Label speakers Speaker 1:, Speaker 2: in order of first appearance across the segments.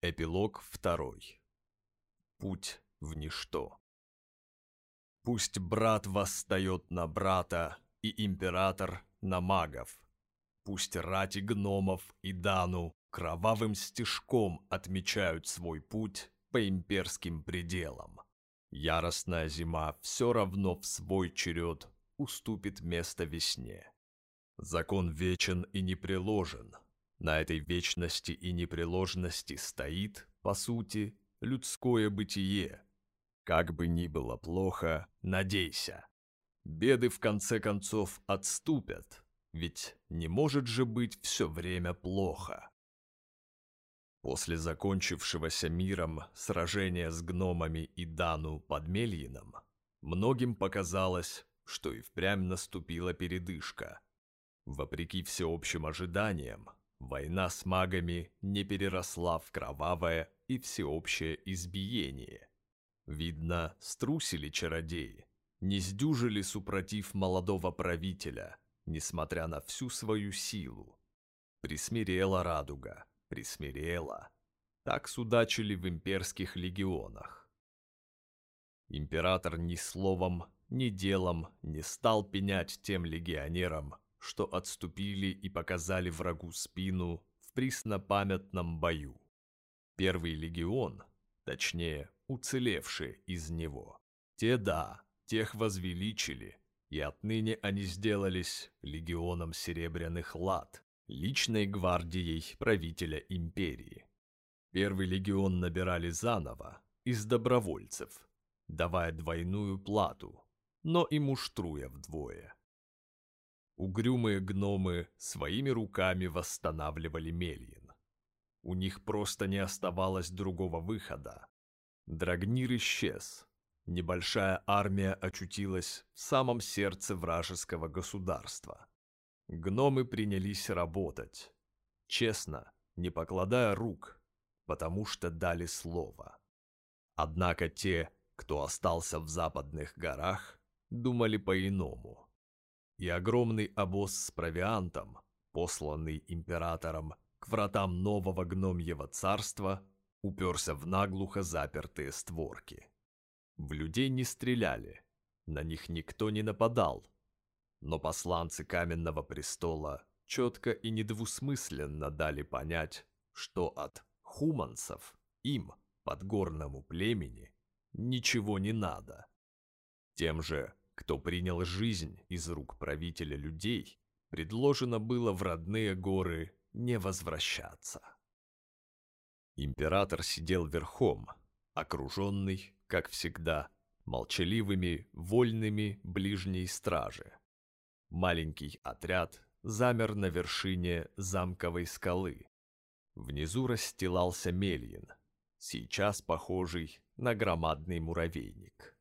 Speaker 1: Эпилог второй. Путь в ничто. Пусть брат восстает на брата, и император на магов. Пусть рати гномов и Дану кровавым стежком отмечают свой путь по имперским пределам. Яростная зима все равно в свой черед уступит место весне. Закон вечен и непреложен. На этой вечности и непреложности стоит, по сути, людское бытие. Как бы ни было плохо, надейся. Беды в конце концов отступят, ведь не может же быть все время плохо. После закончившегося миром сражения с гномами и Дану под Мельином, многим показалось, что и впрямь наступила передышка. Вопреки всеобщим ожиданиям, война с магами не переросла в кровавое и всеобщее избиение. Видно, струсили чародеи, не сдюжили супротив молодого правителя, несмотря на всю свою силу. Присмирела радуга, присмирела. Так судачили в имперских легионах. Император ни словом, ни делом не стал пенять тем легионерам, что отступили и показали врагу спину в преснопамятном бою. Первый легион, точнее, уцелевшие из него, те да, тех возвеличили, и отныне они сделались легионом серебряных лад, личной гвардией правителя империи. Первый легион набирали заново, из добровольцев, давая двойную плату, но и муштруя вдвое. Угрюмые гномы своими руками восстанавливали Мельин. У них просто не оставалось другого выхода. Драгнир исчез. Небольшая армия очутилась в самом сердце вражеского государства. Гномы принялись работать. Честно, не покладая рук, потому что дали слово. Однако те, кто остался в западных горах, думали по-иному. И огромный обоз с провиантом, посланный императором к вратам нового гномьего царства, уперся в наглухо запертые створки. В людей не стреляли, на них никто не нападал, но посланцы Каменного Престола четко и недвусмысленно дали понять, что от хуманцев им, подгорному племени, ничего не надо. Тем же, кто принял жизнь из рук правителя людей, предложено было в родные горы не возвращаться. Император сидел верхом, окруженный, как всегда, молчаливыми, вольными ближней стражи. Маленький отряд замер на вершине замковой скалы. Внизу расстилался Мельин, сейчас похожий на громадный муравейник.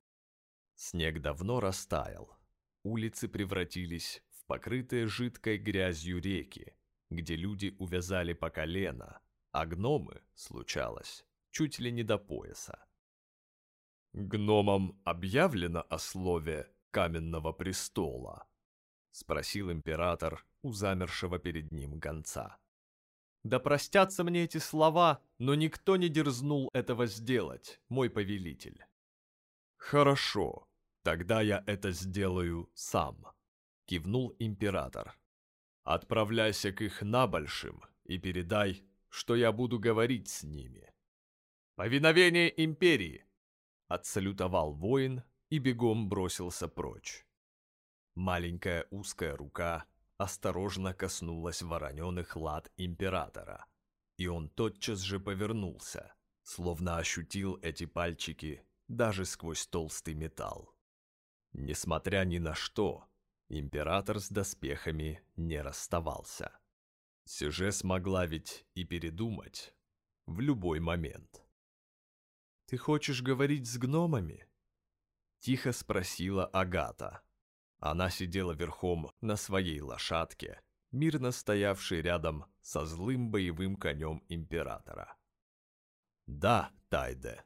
Speaker 1: Снег давно растаял, улицы превратились в покрытые жидкой грязью реки, где люди увязали по колено, а гномы, случалось, чуть ли не до пояса. «Гномам объявлено о слове каменного престола?» — спросил император у замершего перед ним гонца. «Да простятся мне эти слова, но никто не дерзнул этого сделать, мой повелитель». «Хорошо, тогда я это сделаю сам», — кивнул император. «Отправляйся к их набольшим и передай, что я буду говорить с ними». «Повиновение империи!» — отсалютовал воин и бегом бросился прочь. Маленькая узкая рука осторожно коснулась вороненых лад императора, и он тотчас же повернулся, словно ощутил эти пальчики даже сквозь толстый металл. Несмотря ни на что, император с доспехами не расставался. Сюже смогла ведь и передумать в любой момент. «Ты хочешь говорить с гномами?» Тихо спросила Агата. Она сидела верхом на своей лошадке, мирно стоявшей рядом со злым боевым конем императора. «Да, Тайде».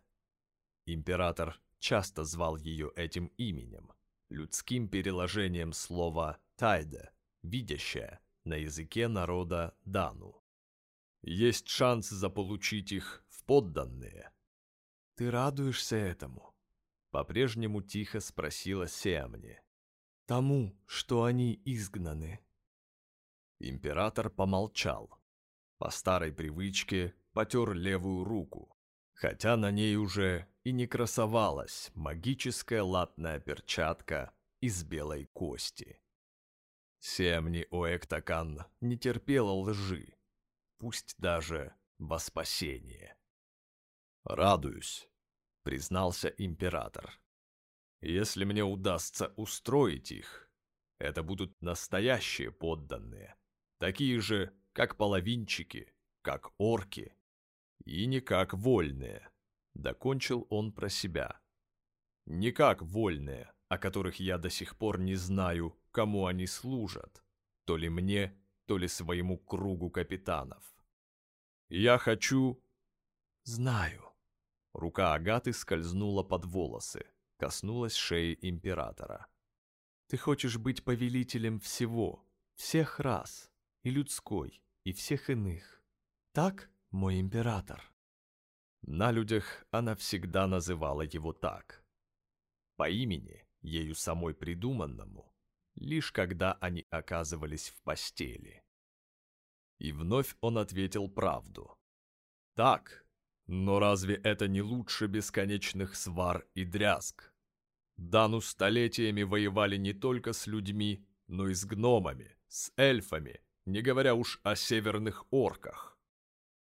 Speaker 1: Император часто звал ее этим именем, людским переложением слова «тайде», «видящая», на языке народа Дану. Есть шанс заполучить их в в подданные. «Ты радуешься этому?» По-прежнему тихо спросила Сеамни. «Тому, что они изгнаны». Император помолчал. По старой привычке потер левую руку, хотя на ней уже и не красовалась магическая латная перчатка из белой кости. Семни Оэктакан не терпела лжи, пусть даже во спасение. «Радуюсь», — признался император. «Если мне удастся устроить их, это будут настоящие подданные, такие же, как половинчики, как орки, и не как вольные», — докончил он про себя. «Не как вольные, о которых я до сих пор не знаю, кому они служат, то ли мне, то ли своему кругу капитанов. Я хочу...» «Знаю». Рука Агаты скользнула под волосы, коснулась шеи императора. «Ты хочешь быть повелителем всего, всех рас, и людской, и всех иных. Так, мой император?» На людях она всегда называла его так. По имени, ею самой придуманному, лишь когда они оказывались в постели. И вновь он ответил правду. Так, но разве это не лучше бесконечных свар и дрязг? Дану столетиями воевали не только с людьми, но и с гномами, с эльфами, не говоря уж о северных орках.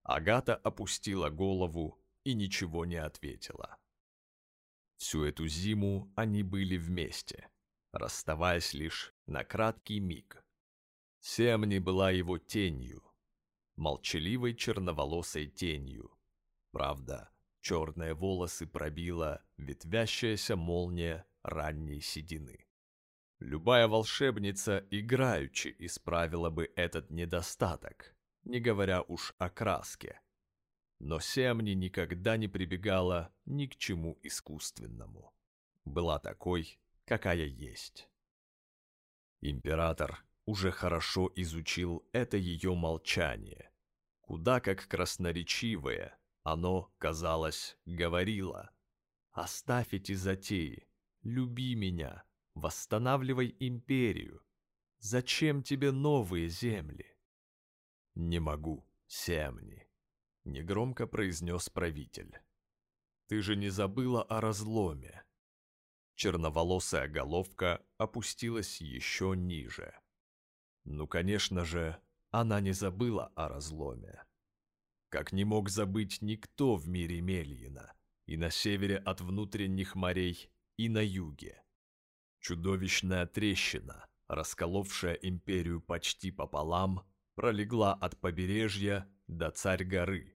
Speaker 1: Агата опустила голову и ничего не ответила. Всю эту зиму они были вместе, расставаясь лишь на краткий миг. Семни была его тенью, молчаливой черноволосой тенью. Правда, черные волосы пробила ветвящаяся молния ранней седины. Любая волшебница играючи исправила бы этот недостаток, не говоря уж о краске. Но Семни никогда не прибегала ни к чему искусственному. Была такой, какая есть. Император уже хорошо изучил это ее молчание. Куда как красноречивое, оно, казалось, говорило. «Оставь эти затеи, люби меня, восстанавливай империю. Зачем тебе новые земли?» «Не могу, Семни», — негромко произнес правитель. «Ты же не забыла о разломе?» Черноволосая головка опустилась еще ниже. Ну, конечно же, она не забыла о разломе. Как не мог забыть никто в мире Мельина, и на севере от внутренних морей, и на юге. Чудовищная трещина, расколовшая империю почти пополам, пролегла от побережья до царь горы.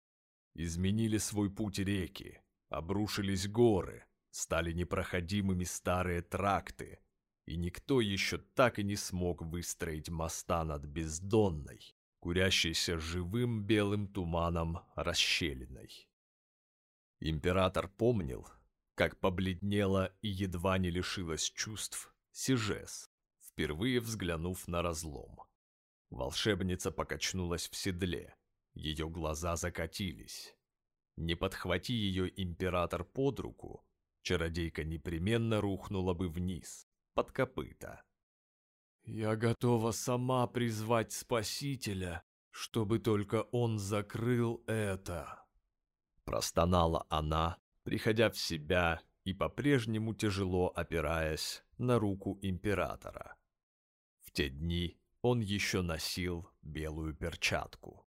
Speaker 1: Изменили свой путь реки, обрушились горы, стали непроходимыми старые тракты, и никто еще так и не смог выстроить моста над бездонной, курящейся живым белым туманом расщелиной. Император помнил, как побледнела и едва не лишилась чувств Сижес, впервые взглянув на разлом. Волшебница покачнулась в седле, ее глаза закатились. Не подхвати ее император под руку, чародейка непременно рухнула бы вниз, под копыта. «Я готова сама призвать Спасителя, чтобы только он закрыл это!» Простонала она, приходя в себя и по-прежнему тяжело опираясь на руку императора. В те дни он еще носил белую перчатку.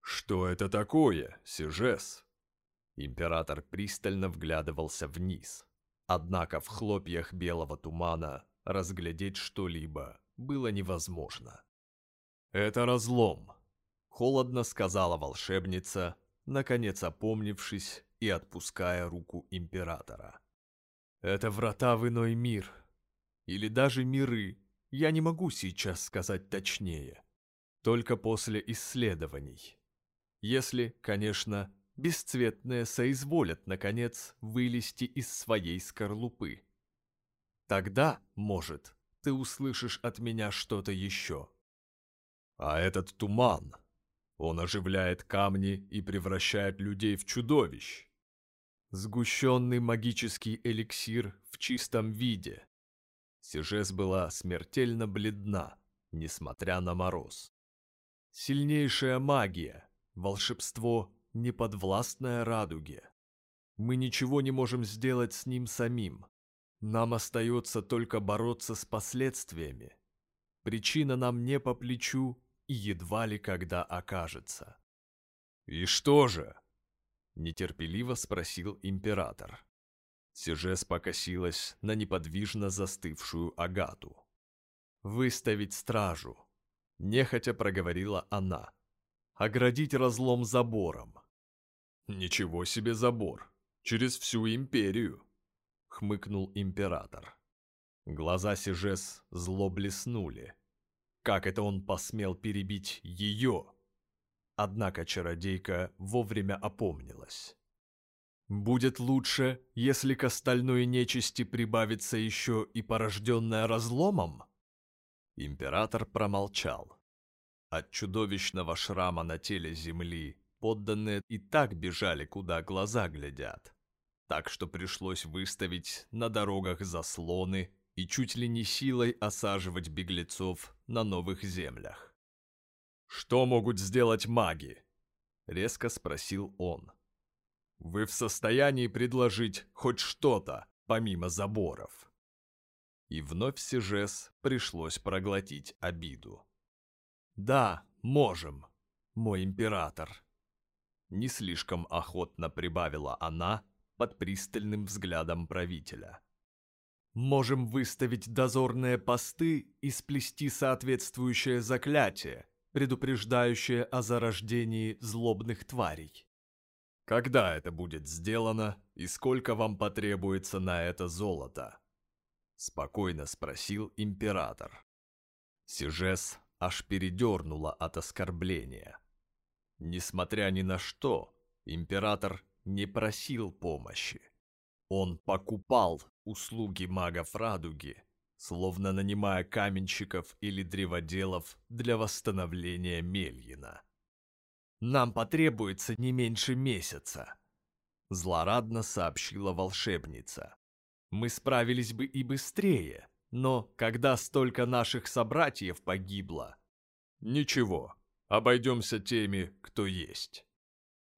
Speaker 1: «Что это такое, Сижес?» Император пристально вглядывался вниз. Однако в хлопьях белого тумана разглядеть что-либо было невозможно. «Это разлом», — холодно сказала волшебница, наконец опомнившись и отпуская руку императора. «Это врата в иной мир. Или даже миры. Я не могу сейчас сказать точнее. Только после исследований. Если, конечно, бесцветные соизволят, наконец, вылезти из своей скорлупы. Тогда, может, ты услышишь от меня что-то еще. А этот туман, Он оживляет камни и превращает людей в чудовищ. Сгущенный магический эликсир в чистом виде. Сижес была смертельно бледна, несмотря на мороз. Сильнейшая магия, волшебство, неподвластное радуге. Мы ничего не можем сделать с ним самим. Нам остается только бороться с последствиями. Причина нам не по плечу и едва ли когда окажется. «И что же?» – нетерпеливо спросил император. Сижес покосилась на неподвижно застывшую Агату. «Выставить стражу», – нехотя проговорила она. «Оградить разлом забором». «Ничего себе забор! Через всю империю!» — хмыкнул император. Глаза Сижес зло блеснули. Как это он посмел перебить ее? Однако чародейка вовремя опомнилась. «Будет лучше, если к остальной нечисти прибавится еще и порожденная разломом?» Император промолчал. От чудовищного шрама на теле земли подданные и так бежали, куда глаза глядят. Так что пришлось выставить на дорогах заслоны и чуть ли не силой осаживать беглецов на новых землях. «Что могут сделать маги?» — резко спросил он. «Вы в состоянии предложить хоть что-то, помимо заборов?» И вновь Сижес пришлось проглотить обиду. «Да, можем, мой император», — не слишком охотно прибавила она под пристальным взглядом правителя. Можем выставить дозорные посты и сплести соответствующее заклятие, предупреждающее о зарождении злобных тварей. Когда это будет сделано и сколько вам потребуется на это золото? Спокойно спросил император. Сижес аж передернула от оскорбления. Несмотря ни на что, император не просил помощи. Он покупал услуги магов радуги, словно нанимая каменщиков или древоделов для восстановления Мельина. «Нам потребуется не меньше месяца», — злорадно сообщила волшебница. «Мы справились бы и быстрее, но когда столько наших собратьев погибло...» «Ничего, обойдемся теми, кто есть.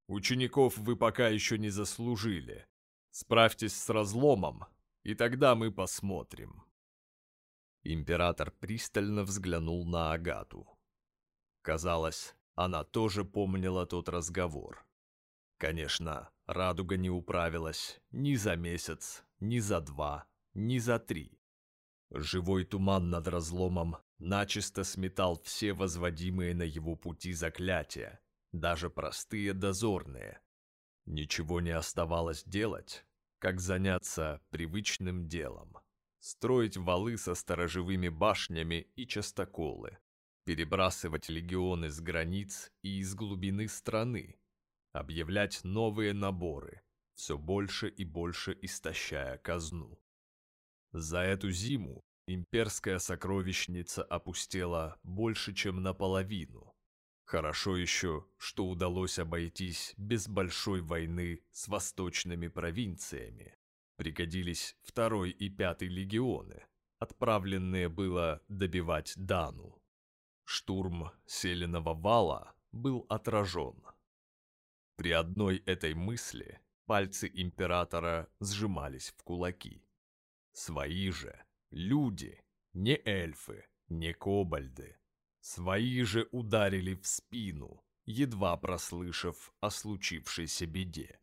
Speaker 1: Учеников вы пока еще не заслужили, Справьтесь с разломом, и тогда мы посмотрим». Император пристально взглянул на Агату. Казалось, она тоже помнила тот разговор. Конечно, радуга не управилась ни за месяц, ни за два, ни за три. Живой туман над разломом начисто сметал все возводимые на его пути заклятия, даже простые дозорные, Ничего не оставалось делать, как заняться привычным делом. Строить валы со сторожевыми башнями и частоколы, перебрасывать легионы с границ и из глубины страны, объявлять новые наборы, все больше и больше истощая казну. За эту зиму имперская сокровищница опустела больше, чем наполовину. Хорошо еще, что удалось обойтись без большой войны с восточными провинциями. Пригодились второй и пятый легионы, отправленные было добивать Дану. Штурм Селеного вала был отражен. При одной этой мысли пальцы императора сжимались в кулаки. Свои же, люди, не эльфы, не кобальды, Свои же ударили в спину, едва прослышав о случившейся беде.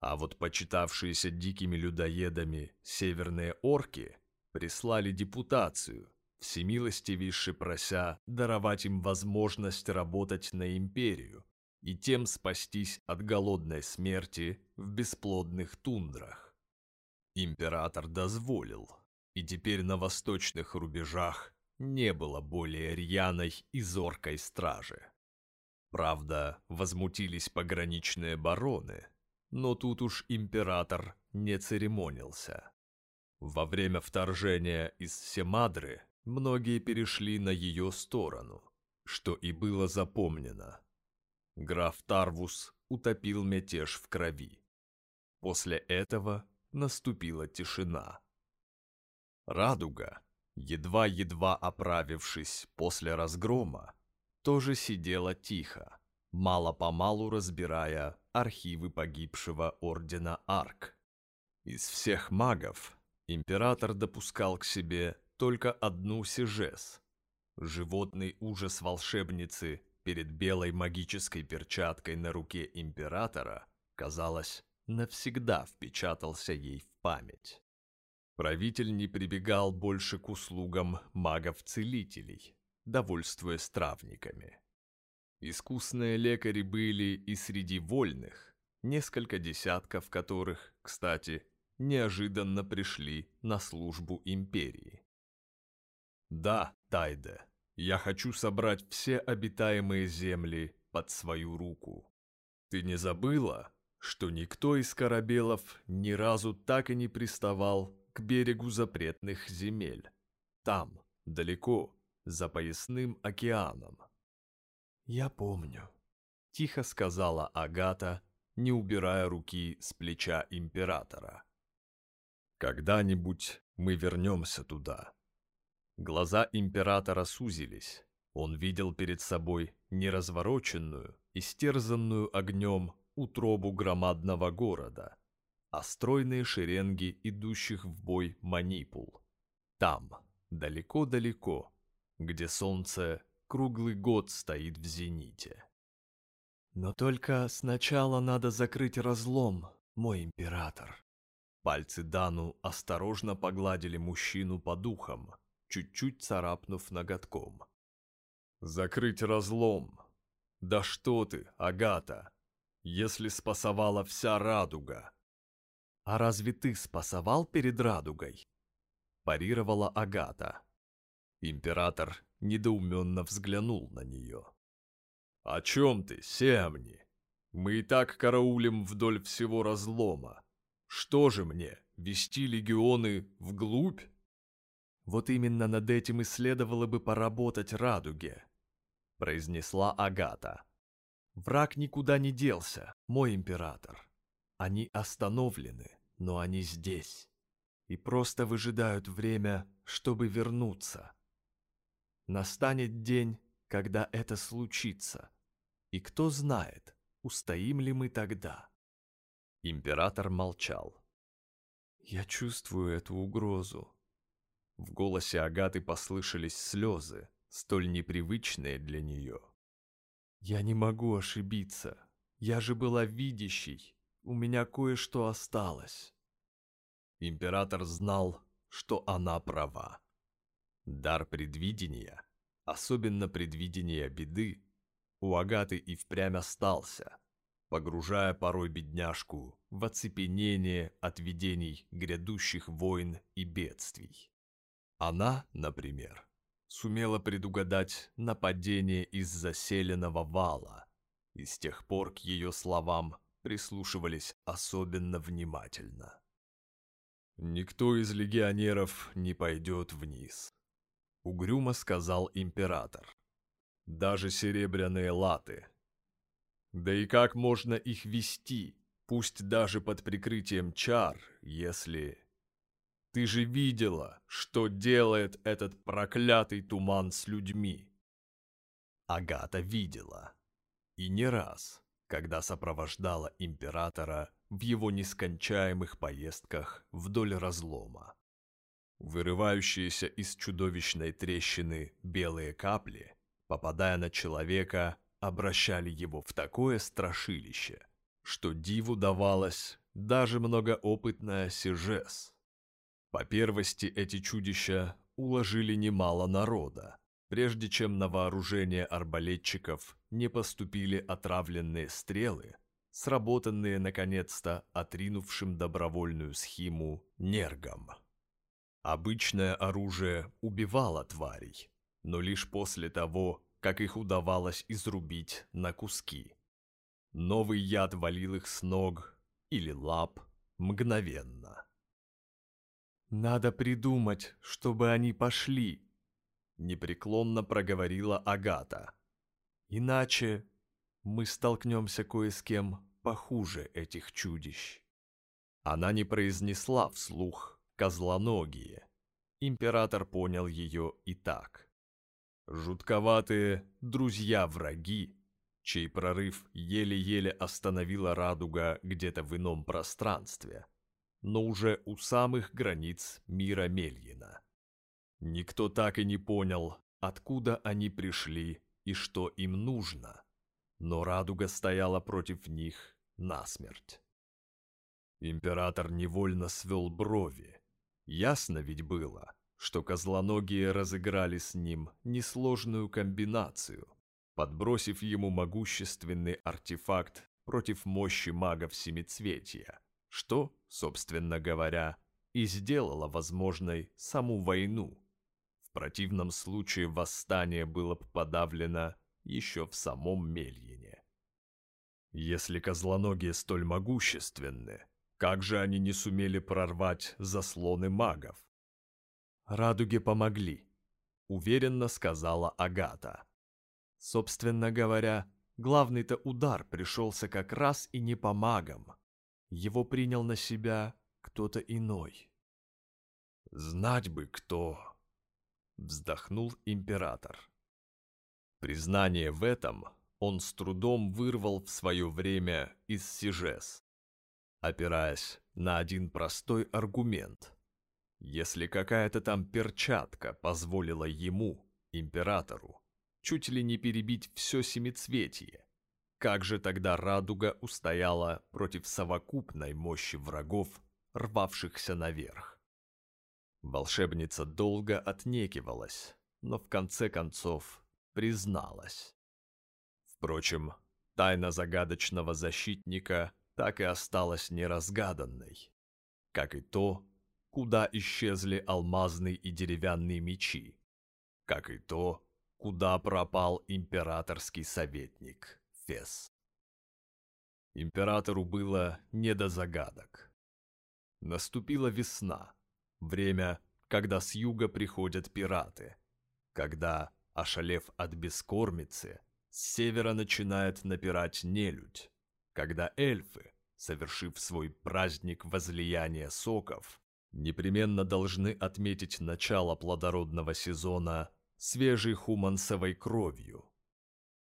Speaker 1: А вот почитавшиеся дикими людоедами северные орки прислали депутацию, всемилостивейше прося даровать им возможность работать на империю и тем спастись от голодной смерти в бесплодных тундрах. Император дозволил, и теперь на восточных рубежах не было более рьяной и зоркой стражи. Правда, возмутились пограничные бароны, но тут уж император не церемонился. Во время вторжения из Семадры многие перешли на ее сторону, что и было запомнено. Граф Тарвус утопил мятеж в крови. После этого наступила тишина. Радуга, едва-едва оправившись после разгрома, тоже сидела тихо, мало-помалу разбирая архивы погибшего ордена Арк. Из всех магов император допускал к себе только одну Сижес. Животный ужас волшебницы перед белой магической перчаткой на руке императора, казалось, навсегда впечатался ей в память. Правитель не прибегал больше к услугам магов-целителей, довольствуясь травниками. Искусные лекари были и среди вольных, несколько десятков которых, кстати, неожиданно пришли на службу империи. Да, Тайде, я хочу собрать все обитаемые земли под свою руку. Ты не забыла, что никто из корабелов ни разу так и не приставал к берегу запретных земель? Там, далеко, за поясным океаном. «Я помню», — тихо сказала Агата, не убирая руки с плеча императора. «Когда-нибудь мы вернемся туда». Глаза императора сузились. Он видел перед собой неразвороченную, истерзанную огнем утробу громадного города, а стройные шеренги идущих в бой манипул. Там, далеко-далеко, где солнце круглый год стоит в зените. Но только сначала надо закрыть разлом, мой император. Пальцы Дану осторожно погладили мужчину по духам, чуть-чуть царапнув ноготком. «Закрыть разлом? Да что ты, Агата, если спасовала вся радуга!» «А разве ты спасовал перед радугой?» парировала Агата. Император недоуменно взглянул на нее. «О чем ты, Семни? Мы и так караулим вдоль всего разлома. Что же мне, вести легионы вглубь?» «Вот именно над этим и следовало бы поработать Радуге», — произнесла Агата. «Враг никуда не делся, мой император. Они остановлены, но они здесь. И просто выжидают время, чтобы вернуться. Настанет день, когда это случится. И кто знает, устоим ли мы тогда. Император молчал. «Я чувствую эту угрозу». В голосе Агаты послышались слезы, столь непривычные для нее. «Я не могу ошибиться. Я же была видящей. У меня кое-что осталось». Император знал, что она права. Дар предвидения, особенно предвидения беды, у Агаты и впрямь остался, погружая порой бедняжку в оцепенение от видений грядущих войн и бедствий. Она, например, сумела предугадать нападение из заселенного вала, и с тех пор к ее словам прислушивались особенно внимательно. «Никто из легионеров не пойдет вниз», Угрюмо сказал император. Даже серебряные латы. Да и как можно их вести, пусть даже под прикрытием чар, если... Ты же видела, что делает этот проклятый туман с людьми. Агата видела. И не раз, когда сопровождала императора в его нескончаемых поездках вдоль разлома. Вырывающиеся из чудовищной трещины белые капли, попадая на человека, обращали его в такое страшилище, что диву давалось даже многоопытная Сижес. По первости эти чудища уложили немало народа, прежде чем на вооружение арбалетчиков не поступили отравленные стрелы, сработанные наконец-то отринувшим добровольную схему нергом. Обычное оружие убивало тварей, но лишь после того, как их удавалось изрубить на куски. Новый яд валил их с ног или лап мгновенно. «Надо придумать, чтобы они пошли», — непреклонно проговорила Агата. «Иначе мы столкнемся кое с кем похуже этих чудищ. Она не произнесла вслух «козлоногие». Император понял ее и так. Жутковатые друзья-враги, чей прорыв еле-еле остановила радуга где-то в ином пространстве, но уже у самых границ мира Мельина. Никто так и не понял, откуда они пришли и что им нужно, но радуга стояла против них насмерть. Император невольно свел брови. Ясно ведь было, что козлоногие разыграли с ним несложную комбинацию, подбросив ему могущественный артефакт против мощи магов Семицветия, что, собственно говоря, и сделало возможной саму войну. В противном случае восстание было бы подавлено еще в самом Мельине. Если козлоногие столь могущественны, как же они не сумели прорвать заслоны магов? «Радуги помогли», — уверенно сказала Агата. Собственно говоря, главный-то удар пришелся как раз и не по магам. Его принял на себя кто-то иной. «Знать бы кто!» — вздохнул император. Признание в этом он с трудом вырвал в свое время из Сижес, опираясь на один простой аргумент. Если какая-то там перчатка позволила ему, императору, чуть ли не перебить все семицветие, как же тогда радуга устояла против совокупной мощи врагов, рвавшихся наверх? Волшебница долго отнекивалась, но в конце концов призналась. Впрочем, тайна загадочного защитника так и осталась неразгаданной, как и то, куда исчезли алмазные и деревянные мечи, как и то, куда пропал императорский советник Фес. Императору было не до загадок. Наступила весна, время, когда с юга приходят пираты, когда ошалев от бескормицы, с севера начинает напирать нелюдь, когда эльфы, совершив свой праздник возлияния соков, непременно должны отметить начало плодородного сезона свежей хумансовой кровью,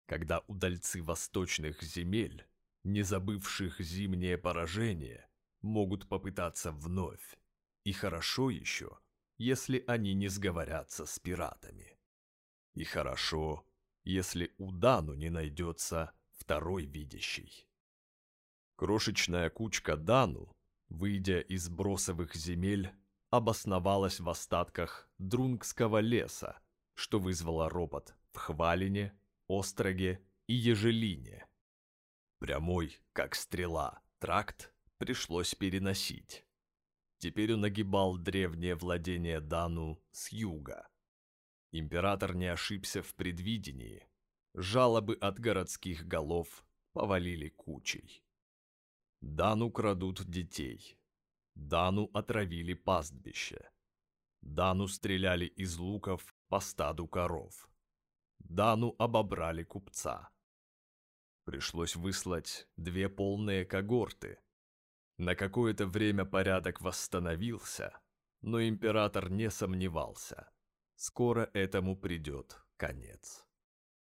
Speaker 1: когда удальцы восточных земель, не забывших зимнее поражение, могут попытаться вновь, и хорошо еще, если они не сговорятся с пиратами. И хорошо, если у Дану не найдется второй видящий. Крошечная кучка Дану, выйдя из бросовых земель, обосновалась в остатках Друнгского леса, что вызвало ропот в Хвалине, Остроге и Ежелине. Прямой, как стрела, тракт пришлось переносить. Теперь он огибал древнее владение Дану с юга. Император не ошибся в предвидении. Жалобы от городских голов повалили кучей. Дану крадут детей. Дану отравили пастбище. Дану стреляли из луков по стаду коров. Дану обобрали купца. Пришлось выслать две полные когорты. На какое-то время порядок восстановился, но император не сомневался. Скоро этому придет конец.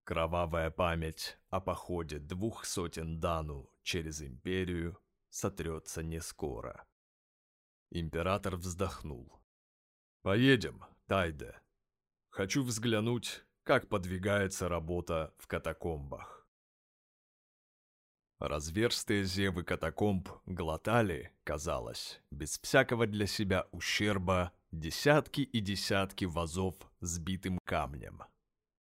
Speaker 1: Кровавая память о походе двух сотен Дану через империю сотрется не скоро. Император вздохнул. «Поедем, Тайде. Хочу взглянуть, как подвигается работа в катакомбах». Разверстые зевы катакомб глотали, казалось, без всякого для себя ущерба, десятки и десятки вазов с битым камнем.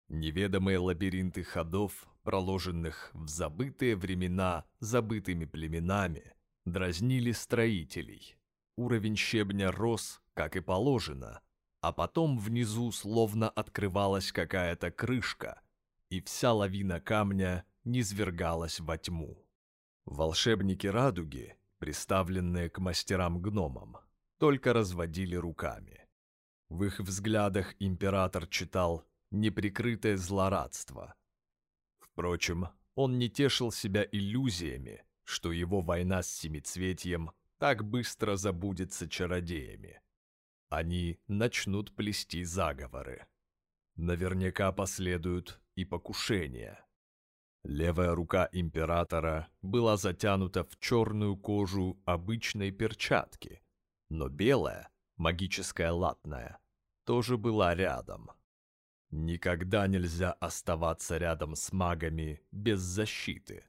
Speaker 1: Неведомые лабиринты ходов, проложенных в забытые времена забытыми племенами, дразнили строителей. Уровень щебня рос, как и положено, а потом внизу словно открывалась какая-то крышка, и вся лавина камня низвергалась во тьму. Волшебники радуги, приставленные к мастерам-гномам, только разводили руками. В их взглядах император читал неприкрытое злорадство. Впрочем, он не тешил себя иллюзиями, что его война с Семицветием так быстро забудется чародеями. Они начнут плести заговоры. Наверняка последуют и покушения. Левая рука императора была затянута в черную кожу обычной перчатки, но белая, магическая латная, тоже была рядом. Никогда нельзя оставаться рядом с магами без защиты.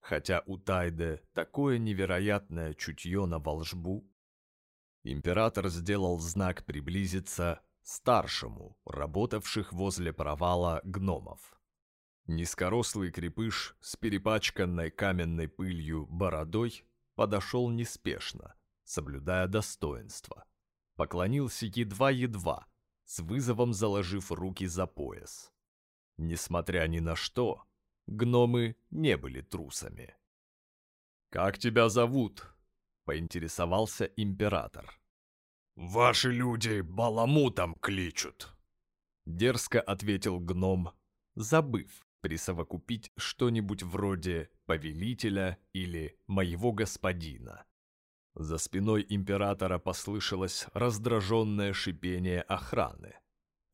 Speaker 1: Хотя у Тайде такое невероятное чутье на волжбу. Император сделал знак приблизиться старшему, работавших возле провала гномов. Низкорослый крепыш с перепачканной каменной пылью бородой подошел неспешно, соблюдая достоинство. Поклонился едва-едва, с вызовом заложив руки за пояс. Несмотря ни на что, гномы не были трусами. «Как тебя зовут?» — поинтересовался император.
Speaker 2: «Ваши люди баламутом кличут», —
Speaker 1: дерзко ответил гном, забыв присовокупить что-нибудь вроде «повелителя» или «моего господина». За спиной императора послышалось раздраженное шипение охраны.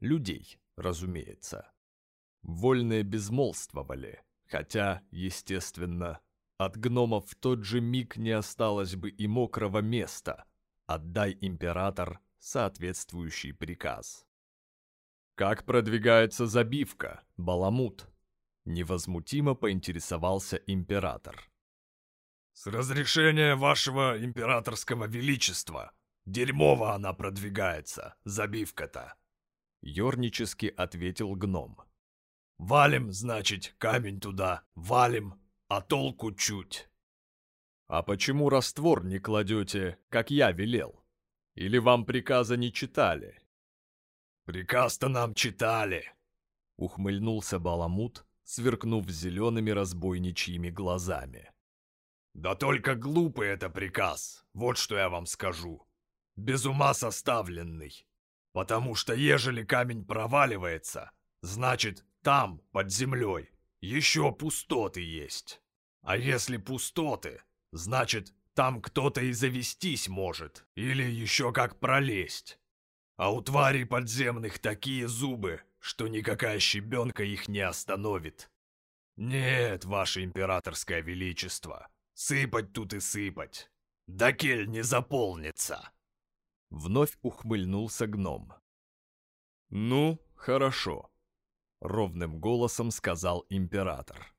Speaker 1: Людей, разумеется. Вольные безмолвствовали, хотя, естественно, от гномов в тот же миг не осталось бы и мокрого места. Отдай, император, соответствующий приказ. «Как продвигается забивка, Баламут?» Невозмутимо поинтересовался император.
Speaker 2: «С разрешения вашего императорского величества. Дерьмово она продвигается, забивка-то!»
Speaker 1: Ёрнически ответил гном.
Speaker 2: «Валим, значит, камень туда, валим, а толку чуть».
Speaker 1: «А почему раствор не кладете, как я велел? Или вам приказа не читали?»
Speaker 2: «Приказ-то нам читали!»
Speaker 1: Ухмыльнулся Баламут, сверкнув зелеными разбойничьими глазами.
Speaker 2: Да только глупый это приказ, вот что я вам скажу. Без ума составленный. Потому что ежели камень проваливается, значит, там, под землей, еще пустоты есть. А если пустоты, значит, там кто-то и завестись может, или еще как пролезть. А у тварей подземных такие зубы, что никакая щебенка их не остановит. Нет, ваше императорское величество, Сыпать тут и сыпать. Да кель не заполнится.
Speaker 1: Вновь ухмыльнулся гном. «Ну, хорошо», — ровным голосом сказал император.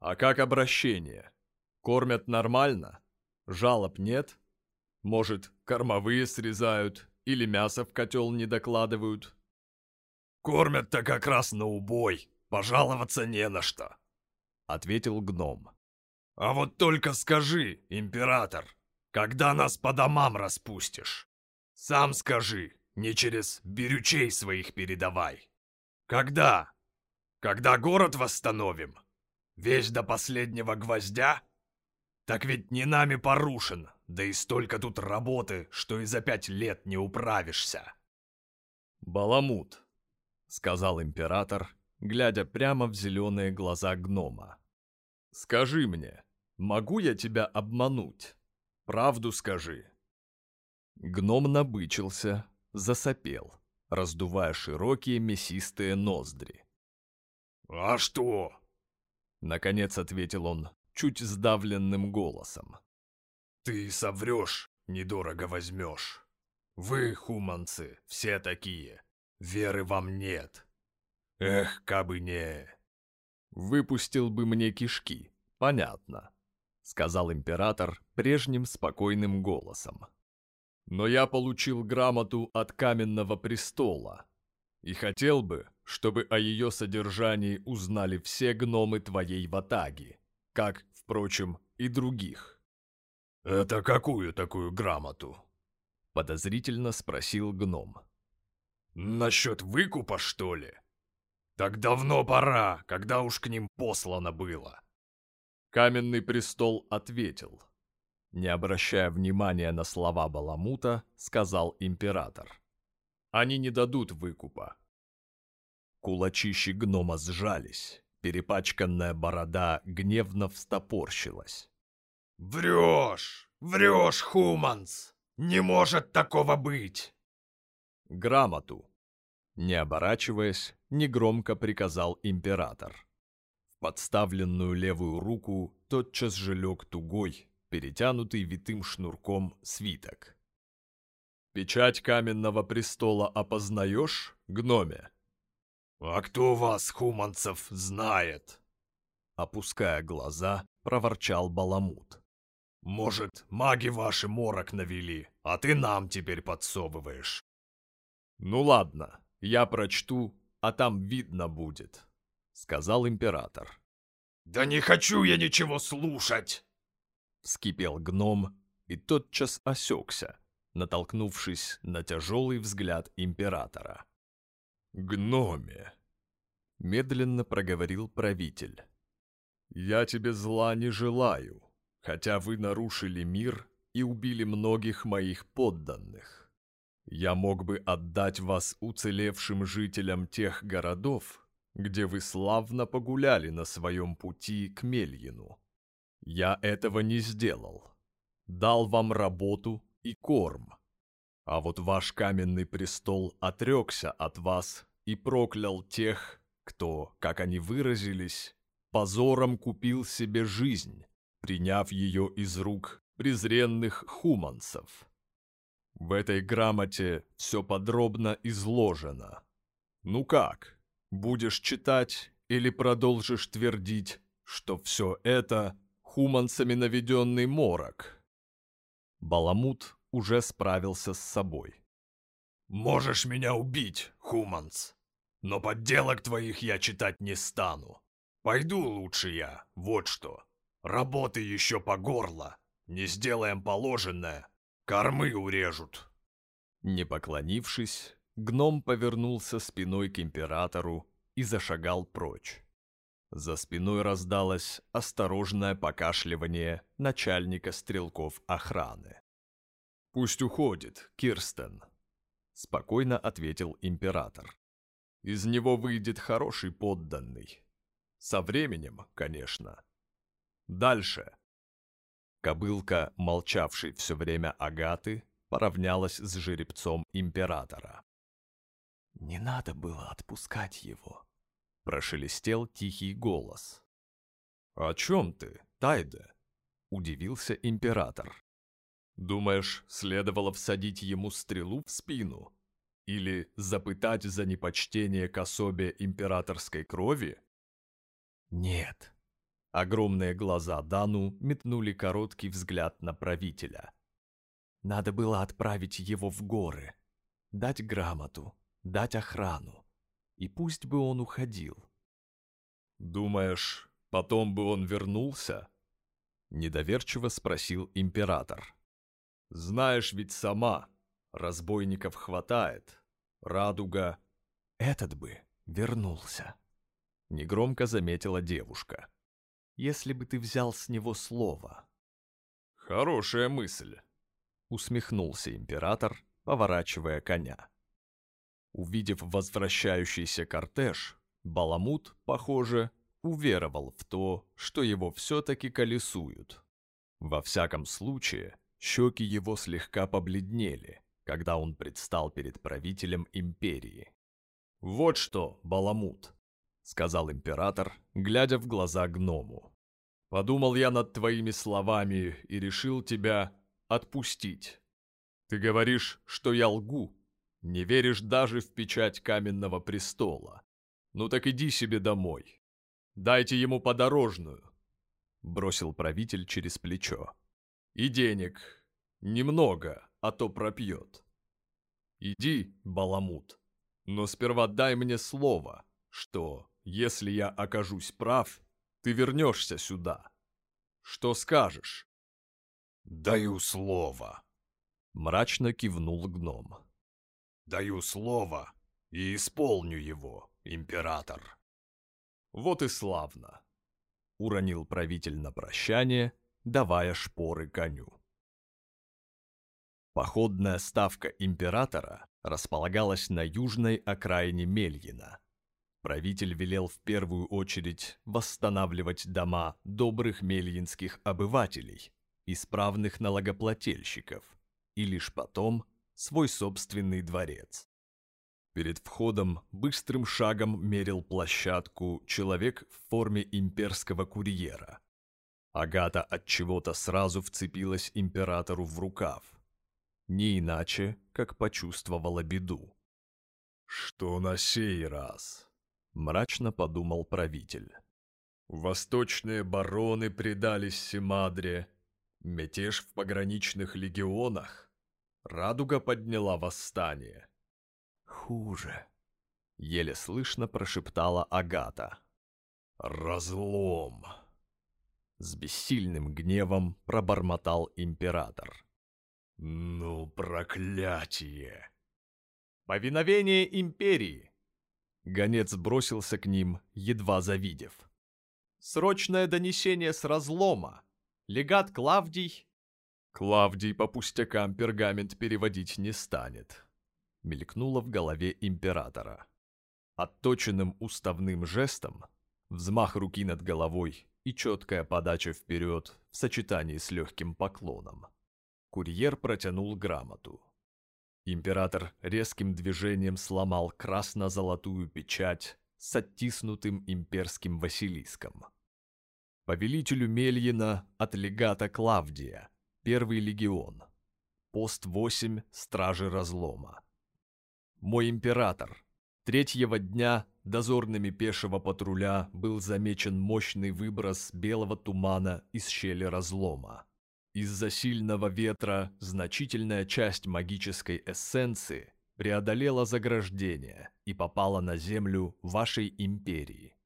Speaker 1: «А как обращение? Кормят нормально? Жалоб нет? Может, кормовые срезают или мясо в котел не докладывают?»
Speaker 2: «Кормят-то как раз на убой, пожаловаться не на что», — ответил гном. А вот только скажи, император, когда нас по домам распустишь? Сам скажи, не через берючей своих передавай. Когда? Когда город восстановим? Весь до последнего гвоздя? Так ведь не нами порушен, да и столько тут работы, что и за пять лет не управишься.
Speaker 1: «Баламут», — сказал император, глядя прямо в зеленые глаза гнома. «Скажи мне, Могу я тебя обмануть? Правду скажи». Гном набычился, засопел, раздувая широкие мясистые ноздри.
Speaker 2: «А что?»
Speaker 1: Наконец ответил он чуть сдавленным голосом.
Speaker 2: «Ты соврешь, недорого возьмешь. Вы, хуманцы, все такие. Веры вам нет. Эх, кабы не...»
Speaker 1: «Выпустил бы мне кишки, понятно», сказал император прежним спокойным голосом. «Но я получил грамоту от Каменного престола и хотел бы, чтобы о ее содержании узнали все гномы твоей ватаги, как, впрочем, и других».
Speaker 2: «Это какую такую грамоту?»
Speaker 1: — подозрительно спросил гном.
Speaker 2: «Насчет выкупа, что ли? Так давно пора, когда уж к ним послано было».
Speaker 1: Каменный престол ответил. Не обращая внимания на слова Баламута, сказал император. Они не дадут выкупа. Кулачищи гнома сжались, Перепачканная борода гневно встопорщилась.
Speaker 2: «Врешь! Врешь, Хуманс! Не может такого быть!»
Speaker 1: «Грамоту!» Не оборачиваясь, негромко приказал император. В подставленную левую руку тотчас же лег тугой, перетянутый витым шнурком свиток. «Печать каменного престола опознаешь, гноме?»
Speaker 2: «А кто вас, хуманцев, знает?»
Speaker 1: Опуская глаза, проворчал Баламут.
Speaker 2: «Может, маги ваши морок навели, а ты нам теперь подсовываешь?»
Speaker 1: «Ну ладно, я прочту, а там видно будет», — сказал император.
Speaker 2: «Да не хочу я ничего слушать!»
Speaker 1: Вскипел гном и тотчас осекся, натолкнувшись на тяжелый взгляд императора. «Гноме!» — медленно проговорил правитель. «Я тебе зла не желаю, хотя вы нарушили мир и убили многих моих подданных. Я мог бы отдать вас уцелевшим жителям тех городов, где вы славно погуляли на своем пути к Мельину. Я этого не сделал. Дал вам работу и корм. А вот ваш каменный престол отрекся от вас и проклял тех, кто, как они выразились, позором купил себе жизнь, приняв ее из рук презренных хуманцев. В этой грамоте все подробно изложено. Ну как, будешь читать или продолжишь твердить, что все это хуманцами наведенный морок? Баламут уже справился с собой.
Speaker 2: «Можешь меня убить, Хуманс, но подделок твоих я читать не стану. Пойду лучше я, вот что. Работы еще по горло. Не сделаем положенное, кормы урежут».
Speaker 1: Не поклонившись, гном повернулся спиной к императору и зашагал прочь. За спиной раздалось осторожное покашливание начальника стрелков охраны. «Пусть уходит, Кирстен», — спокойно ответил император. «Из него выйдет хороший подданный. Со временем, конечно. Дальше». Кобылка, молчавший все время Агаты, поравнялась с жеребцом императора. «Не надо было отпускать его», — прошелестел тихий голос. «О чем ты, Тайде?» — удивился император. Думаешь, следовало всадить ему стрелу в спину? Или запытать за непочтение к особе императорской крови? Нет. Огромные глаза Дану метнули короткий взгляд на правителя. Надо было отправить его в горы, дать грамоту, дать охрану, и пусть бы он уходил. «Думаешь, потом бы он вернулся?» Недоверчиво спросил император. Знаешь ведь сама, разбойников хватает. Радуга... Этот бы вернулся. Негромко заметила девушка. Если бы ты взял с него слово. Хорошая мысль. Усмехнулся император, поворачивая коня. Увидев возвращающийся кортеж, Баламут, похоже, уверовал в то, что его все-таки колесуют. Во всяком случае, Щеки его слегка побледнели, когда он предстал перед правителем империи. «Вот что, Баламут», — сказал император, глядя в глаза гному. «Подумал я над твоими словами и решил тебя отпустить. Ты говоришь, что я лгу, не веришь даже в печать каменного престола. Ну так иди себе домой. Дайте ему подорожную», — бросил правитель через плечо. И денег. Немного, а то пропьет. Иди, баламут. Но сперва дай мне слово, что, если я окажусь прав, ты вернешься сюда. Что скажешь?
Speaker 2: Даю слово.
Speaker 1: Мрачно кивнул гном.
Speaker 2: Даю слово и исполню его, император.
Speaker 1: Вот и славно. Уронил правитель на прощание давая шпоры коню. Походная ставка императора располагалась на южной окраине Мельина. правитель велел в первую очередь восстанавливать дома добрых мельинских обывателей, исправных налогоплательщиков, и лишь потом свой собственный дворец. Перед входом быстрым шагом мерил площадку человек в форме имперского курьера. Агата от чего-то сразу вцепилась императору в рукав. Не иначе, как почувствовала беду.
Speaker 2: «Что на сей раз?»
Speaker 1: — мрачно подумал правитель.
Speaker 2: «Восточные бароны предались Симадре. Мятеж в пограничных легионах. Радуга подняла восстание.
Speaker 1: «Хуже», — еле слышно прошептала Агата.
Speaker 2: «Разлом!»
Speaker 1: С бессильным гневом пробормотал император.
Speaker 2: «Ну, проклятие!»
Speaker 1: «Повиновение империи!» Гонец бросился к ним, едва завидев. «Срочное донесение с разлома! Легат Клавдий...» Клавдий по пустякам пергамент переводить не станет мелькнуло в голове императора. Отточенным уставным жестом, взмах руки над головой и четкая подача вперед в сочетании с легким поклоном. Курьер протянул грамоту. Император резким движением сломал красно-золотую печать с оттиснутым имперским василиском. Повелителю Мельина от легата Клавдия, первый легион, пост 8 Стражи Разлома мой император. Третьего дня дозорными пешего патруля был замечен мощный выброс белого тумана из щели разлома. Из-за сильного ветра значительная часть магической эссенции преодолела заграждение и попала на землю вашей империи.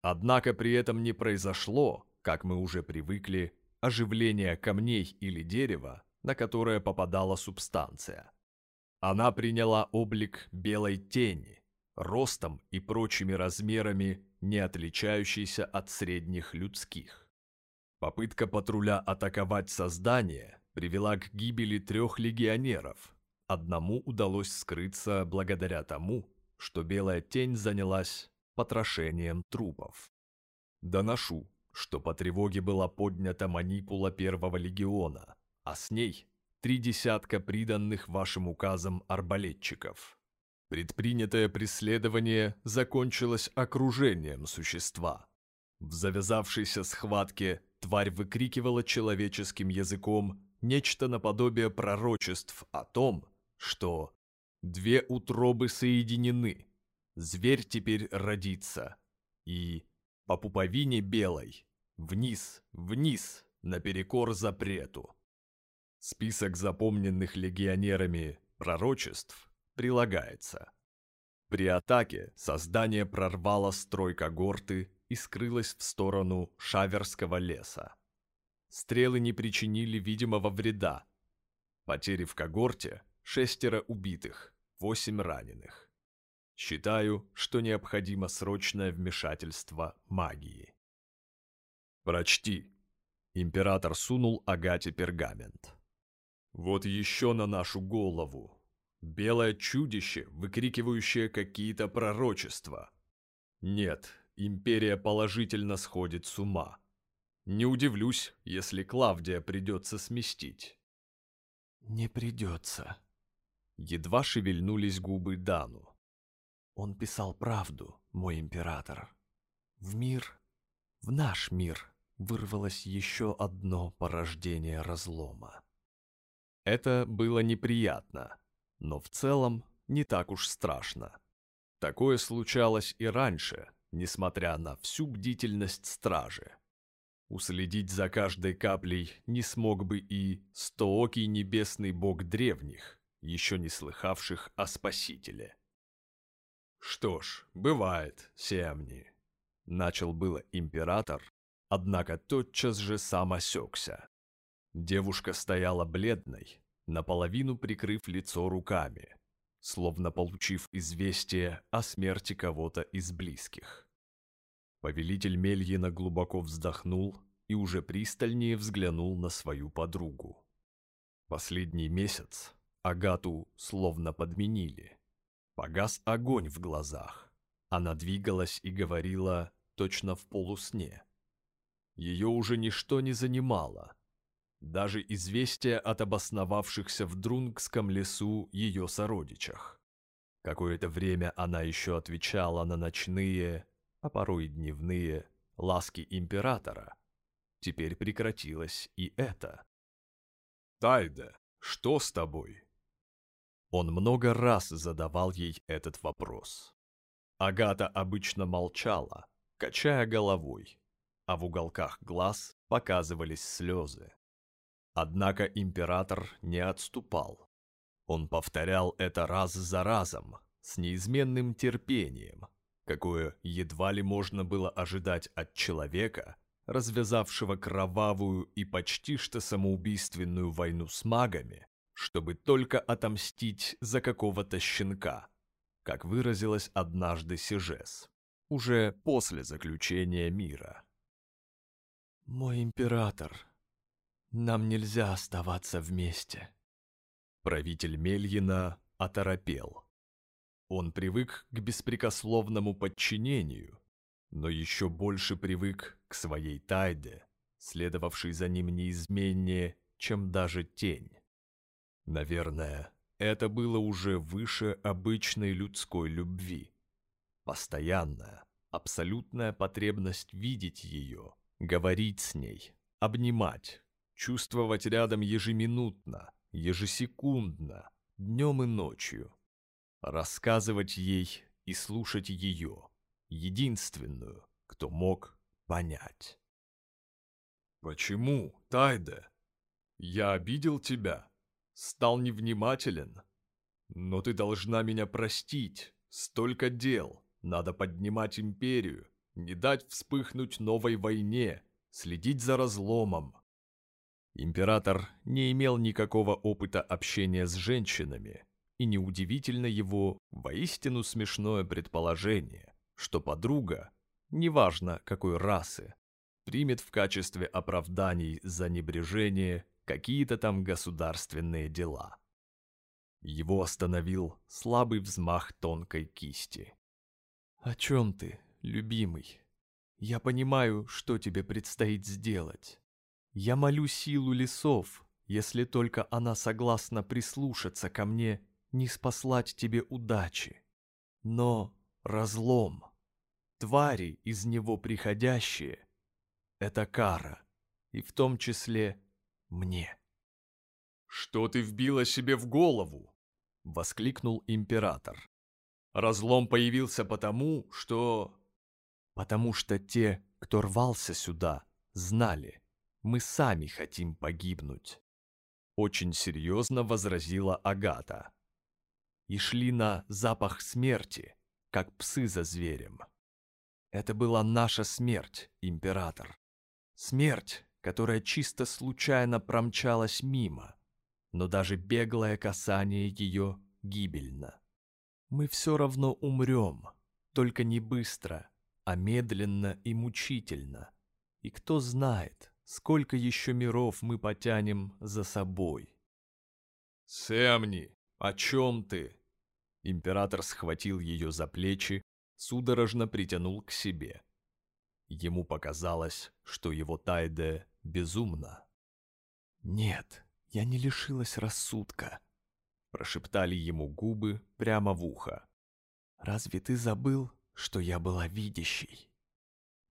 Speaker 1: Однако при этом не произошло, как мы уже привыкли, оживление камней или дерева, на которое попадала субстанция. Она приняла облик белой тени, ростом и прочими размерами, не отличающейся от средних людских. Попытка патруля атаковать создание привела к гибели трех легионеров. Одному удалось скрыться благодаря тому, что белая тень занялась потрошением трупов. Доношу, что по тревоге была поднята манипула первого легиона, а с ней три десятка приданных вашим указом арбалетчиков. Предпринятое преследование закончилось окружением существа. В завязавшейся схватке тварь выкрикивала человеческим языком нечто наподобие пророчеств о том, что две утробы соединены, зверь теперь родится, и по пуповине белой, вниз, вниз, наперекор запрету. Список запомненных легионерами пророчеств прилагается. При атаке создание прорвало строй когорты и скрылось в сторону Шаверского леса. Стрелы не причинили видимого вреда. Потери в когорте – шестеро убитых, восемь раненых. Считаю, что необходимо срочное вмешательство магии. «Прочти!» Император сунул Агате пергамент. Вот еще на нашу голову. Белое чудище, выкрикивающее какие-то пророчества. Нет, империя положительно сходит с ума. Не удивлюсь, если Клавдия придется сместить. Не придется. Едва шевельнулись губы Дану. Он писал правду, мой император. В мир, в наш мир, вырвалось еще одно порождение разлома. Это было неприятно, но в целом не так уж страшно. Такое случалось и раньше, несмотря на всю бдительность стражи. Уследить за каждой каплей не смог бы и стоокий небесный бог древних, еще не слыхавших о Спасителе. «Что ж, бывает, Сиамни», — начал было император, однако тотчас же сам осекся. Девушка стояла бледной, наполовину прикрыв лицо руками, словно получив известие о смерти кого-то из близких. Повелитель Мельина глубоко вздохнул и уже пристальнее взглянул на свою подругу. Последний месяц Агату словно подменили. Погас огонь в глазах. Она двигалась и говорила точно в полусне. Ее уже ничто не занимало. Даже известие от обосновавшихся в Друнгском лесу ее сородичах. Какое-то время она еще отвечала на ночные, а порой и дневные, ласки императора. Теперь прекратилось и это.
Speaker 2: «Тайде, что с тобой?»
Speaker 1: Он много раз задавал ей этот вопрос. Агата обычно молчала, качая головой, а в уголках глаз показывались слезы. Однако император не отступал. Он повторял это раз за разом, с неизменным терпением, какое едва ли можно было ожидать от человека, развязавшего кровавую и почти что самоубийственную войну с магами, чтобы только отомстить за какого-то щенка, как выразилась однажды Сижес, уже после заключения мира. «Мой император, нам нельзя оставаться вместе». Правитель Мельина оторопел. Он привык к беспрекословному подчинению, но еще больше привык к своей тайде, следовавшей за ним неизменнее, чем даже тень. Наверное, это было уже выше обычной людской любви. Постоянная, абсолютная потребность видеть ее, говорить с ней, обнимать, чувствовать рядом ежеминутно, ежесекундно, днем и ночью, рассказывать ей и слушать ее, единственную, кто мог понять.
Speaker 2: «Почему, Тайде? Я обидел тебя? Стал невнимателен? Но ты должна меня простить. Столько дел. Надо поднимать империю, не дать вспыхнуть новой войне, следить за разломом».
Speaker 1: Император не имел никакого опыта общения с женщинами, и неудивительно его воистину смешное предположение, что подруга, неважно какой расы, примет в качестве оправданий за небрежение какие-то там государственные дела. Его остановил слабый взмах тонкой кисти. «О чем ты, любимый? Я понимаю, что тебе предстоит сделать. Я молю силу лесов, если только она согласна прислушаться ко мне, не спаслать тебе удачи. Но разлом, твари из него приходящие — это кара, и в том числе мне.
Speaker 2: «Что ты вбила себе в голову?»
Speaker 1: — воскликнул император. «Разлом появился потому, что...» «Потому что те, кто рвался сюда, знали, мы сами хотим погибнуть», — очень серьезно возразила Агата. «И шли на запах смерти, как псы за зверем. Это была наша смерть, император. Смерть, которая чисто случайно промчалась мимо, но даже беглое касание ее гибельно. Мы все равно умрем, только не быстро, а медленно и мучительно. И кто знает, сколько еще миров мы потянем за собой.
Speaker 2: «Сэмни, о чем ты?»
Speaker 1: Император схватил ее за плечи, судорожно притянул к себе. Ему показалось, что его Тайде безумна. «Нет, я не лишилась рассудка», — прошептали ему губы прямо в ухо. «Разве ты забыл, что я была видящей?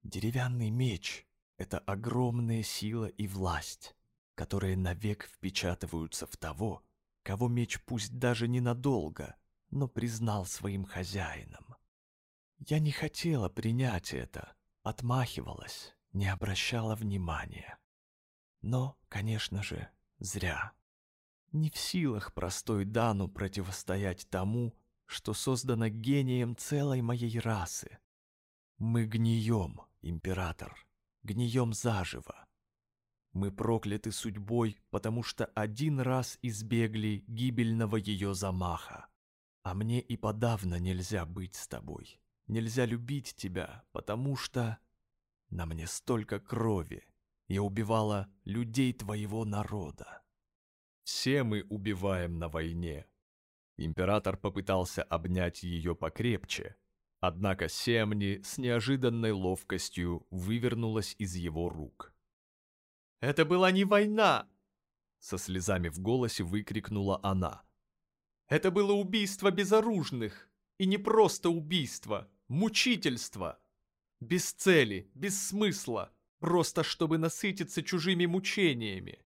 Speaker 1: Деревянный меч — это огромная сила и власть, которые навек впечатываются в того, кого меч пусть даже ненадолго, но признал своим хозяином. Я не хотела принять это, отмахивалась, не обращала внимания. Но, конечно же, зря. Не в силах простой Дану противостоять тому, что создано гением целой моей расы. Мы гнием, император, гнием заживо. Мы прокляты судьбой, потому что один раз избегли гибельного ее замаха. А мне и подавно нельзя быть с тобой. Нельзя любить тебя, потому что... На мне столько крови. Я убивала людей твоего народа. Все мы убиваем на войне. Император попытался обнять ее покрепче, Однако Семни с неожиданной ловкостью вывернулась из его рук. «Это была не война!» Со слезами в голосе выкрикнула она. «Это было убийство безоружных! И не просто убийство, мучительство! Без цели, без смысла, просто чтобы насытиться чужими мучениями!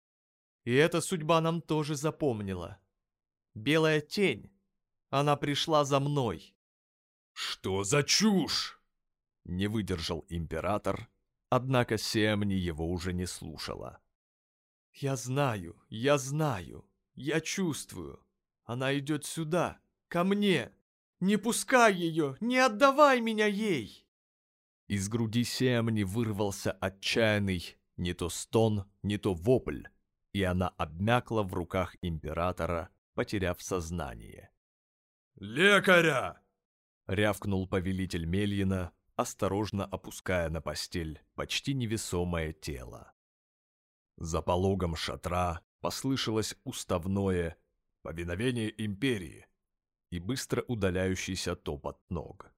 Speaker 1: И эта судьба нам тоже запомнила. Белая тень, она пришла за мной!»
Speaker 2: «Что за чушь?»
Speaker 1: Не выдержал император, однако Семни его уже не слушала. «Я знаю, я знаю, я чувствую. Она идет сюда, ко мне. Не пускай ее, не отдавай меня ей!» Из груди Семни вырвался отчаянный не то стон, не то вопль, и она обмякла в руках императора, потеряв сознание.
Speaker 2: «Лекаря!»
Speaker 1: — рявкнул повелитель Мельина, осторожно опуская на постель почти невесомое тело. За пологом шатра послышалось уставное «повиновение империи» и быстро удаляющийся топот ног.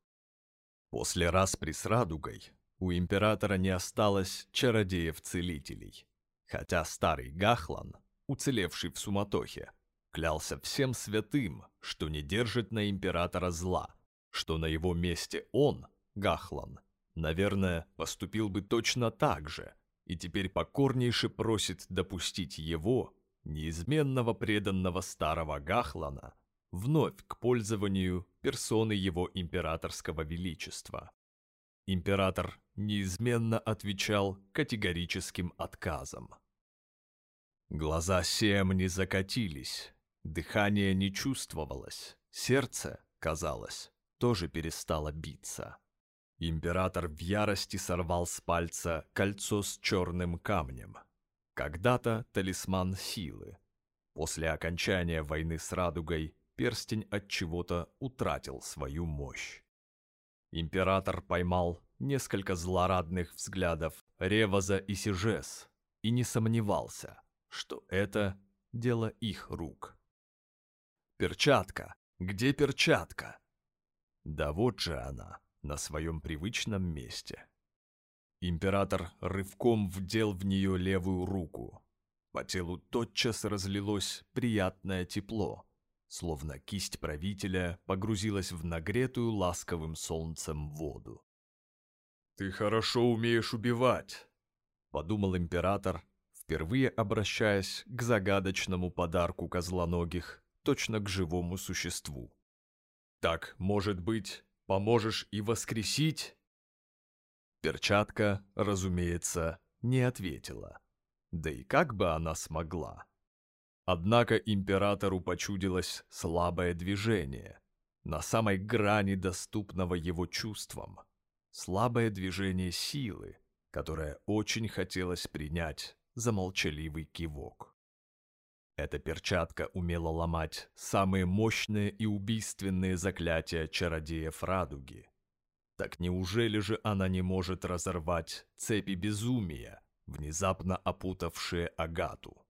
Speaker 1: После распри с радугой у императора не осталось чародеев-целителей, хотя старый Гахлан, уцелевший в суматохе, клялся всем святым, что не держит на императора зла, что на его месте он, Гахлан, наверное, поступил бы точно так же, и теперь покорнейше просит допустить его, неизменного преданного старого Гахлана, вновь к пользованию персоны его императорского величества. Император неизменно отвечал категорическим отказом. Глаза Семни закатились, дыхание не чувствовалось, сердце, казалось, тоже перестала биться. Император в ярости сорвал с пальца кольцо с черным камнем. Когда-то талисман силы. После окончания войны с Радугой перстень от чего-то утратил свою мощь. Император поймал несколько злорадных взглядов Реваза и Сижес и не сомневался, что это дело их рук. Перчатка! Где перчатка? Да вот же она, на своем привычном месте. Император рывком вдел в нее левую руку. По телу тотчас разлилось приятное тепло, словно кисть правителя погрузилась в нагретую ласковым солнцем воду. «Ты хорошо умеешь убивать», — подумал император, впервые обращаясь к загадочному подарку козлоногих, точно к живому существу. Так, может быть, поможешь и воскресить?» Перчатка, разумеется, не ответила. Да и как бы она смогла? Однако императору почудилось слабое движение, на самой грани доступного его чувствам. Слабое движение силы, которое очень хотелось принять за молчаливый кивок. Эта перчатка умела ломать самые мощные и убийственные заклятия чародеев радуги. Так неужели же она не может разорвать цепи безумия, внезапно опутавшие Агату?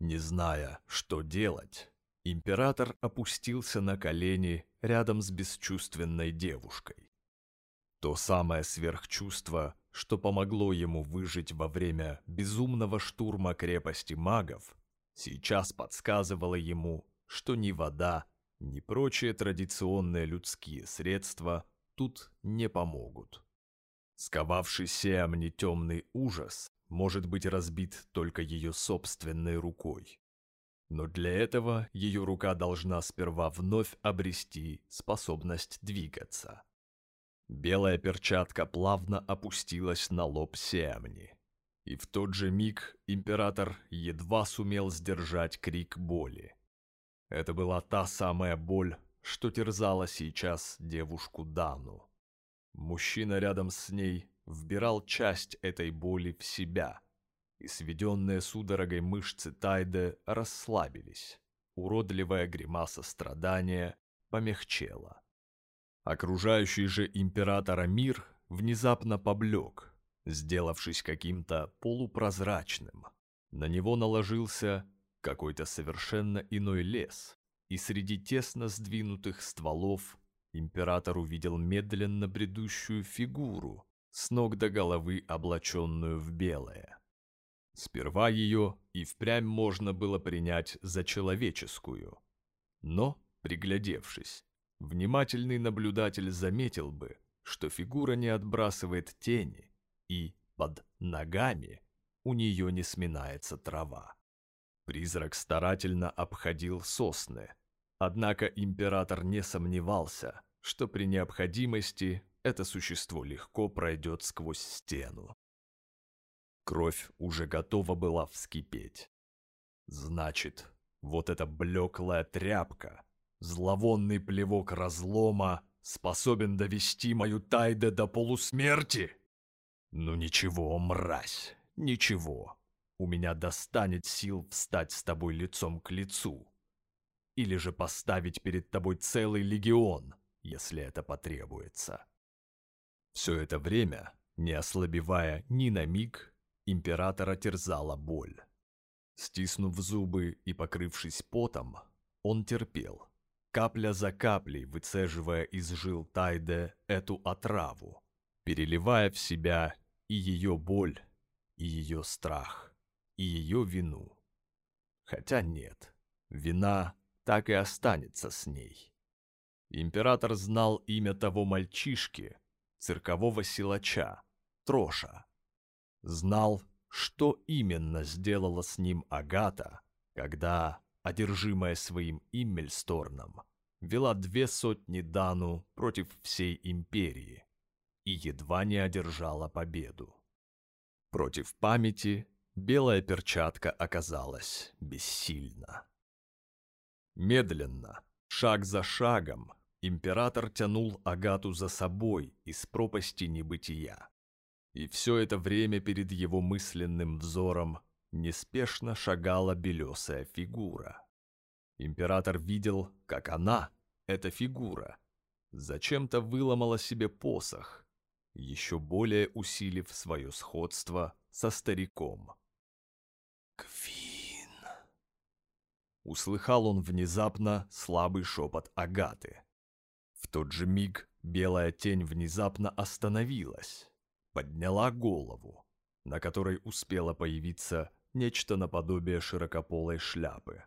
Speaker 1: Не зная, что делать, император опустился на колени рядом с бесчувственной девушкой. То самое сверхчувство, что помогло ему выжить во время безумного штурма крепости магов, сейчас подсказывало ему, что ни вода, ни прочие традиционные людские средства тут не помогут. Сковавший Сиамни темный ужас может быть разбит только ее собственной рукой. Но для этого ее рука должна сперва вновь обрести способность двигаться. Белая перчатка плавно опустилась на лоб Сиамни. И в тот же миг император едва сумел сдержать крик боли. Это была та самая боль, что терзала сейчас девушку Дану. Мужчина рядом с ней вбирал часть этой боли в себя, и сведенные судорогой мышцы Тайды расслабились. Уродливая гримаса страдания помягчела. Окружающий же императора мир внезапно поблек, сделавшись каким-то полупрозрачным. На него наложился какой-то совершенно иной лес, и среди тесно сдвинутых стволов император увидел медленно бредущую фигуру, с ног до головы облаченную в белое. Сперва ее и впрямь можно было принять за человеческую. Но, приглядевшись, внимательный наблюдатель заметил бы, что фигура не отбрасывает тени, и под ногами у нее не сминается трава. Призрак старательно обходил сосны, однако император не сомневался, что при необходимости это существо легко пройдет сквозь стену. Кровь уже готова была вскипеть. Значит, вот эта блеклая тряпка, зловонный плевок разлома способен довести мою Тайде до полусмерти? Ну ничего, мразь, ничего. У меня достанет сил встать с тобой лицом к лицу. Или же поставить перед тобой целый легион, если это потребуется. Все это время, не ослабевая ни на миг, императора терзала боль. Стиснув зубы и покрывшись потом, он терпел, капля за каплей выцеживая из жил Тайде эту отраву, переливая в себя и ее боль, и ее страх, и ее вину. Хотя нет, вина так и останется с ней. Император знал имя того мальчишки, циркового силача, Троша. Знал, что именно сделала с ним Агата, когда, одержимая своим Иммельсторном, вела две сотни Дану против всей империи и едва не одержала победу. Против памяти белая перчатка оказалась бессильна. Медленно, шаг за шагом, император тянул Агату за собой из пропасти небытия. И все это время перед его мысленным взором неспешно шагала белесая фигура. Император видел, как она, эта фигура, зачем-то выломала себе посох, еще более усилив свое сходство со стариком. «Квин!» Услыхал он внезапно слабый шепот Агаты. В тот же миг белая тень внезапно остановилась подняла голову, на которой успело появиться нечто наподобие широкополой шляпы,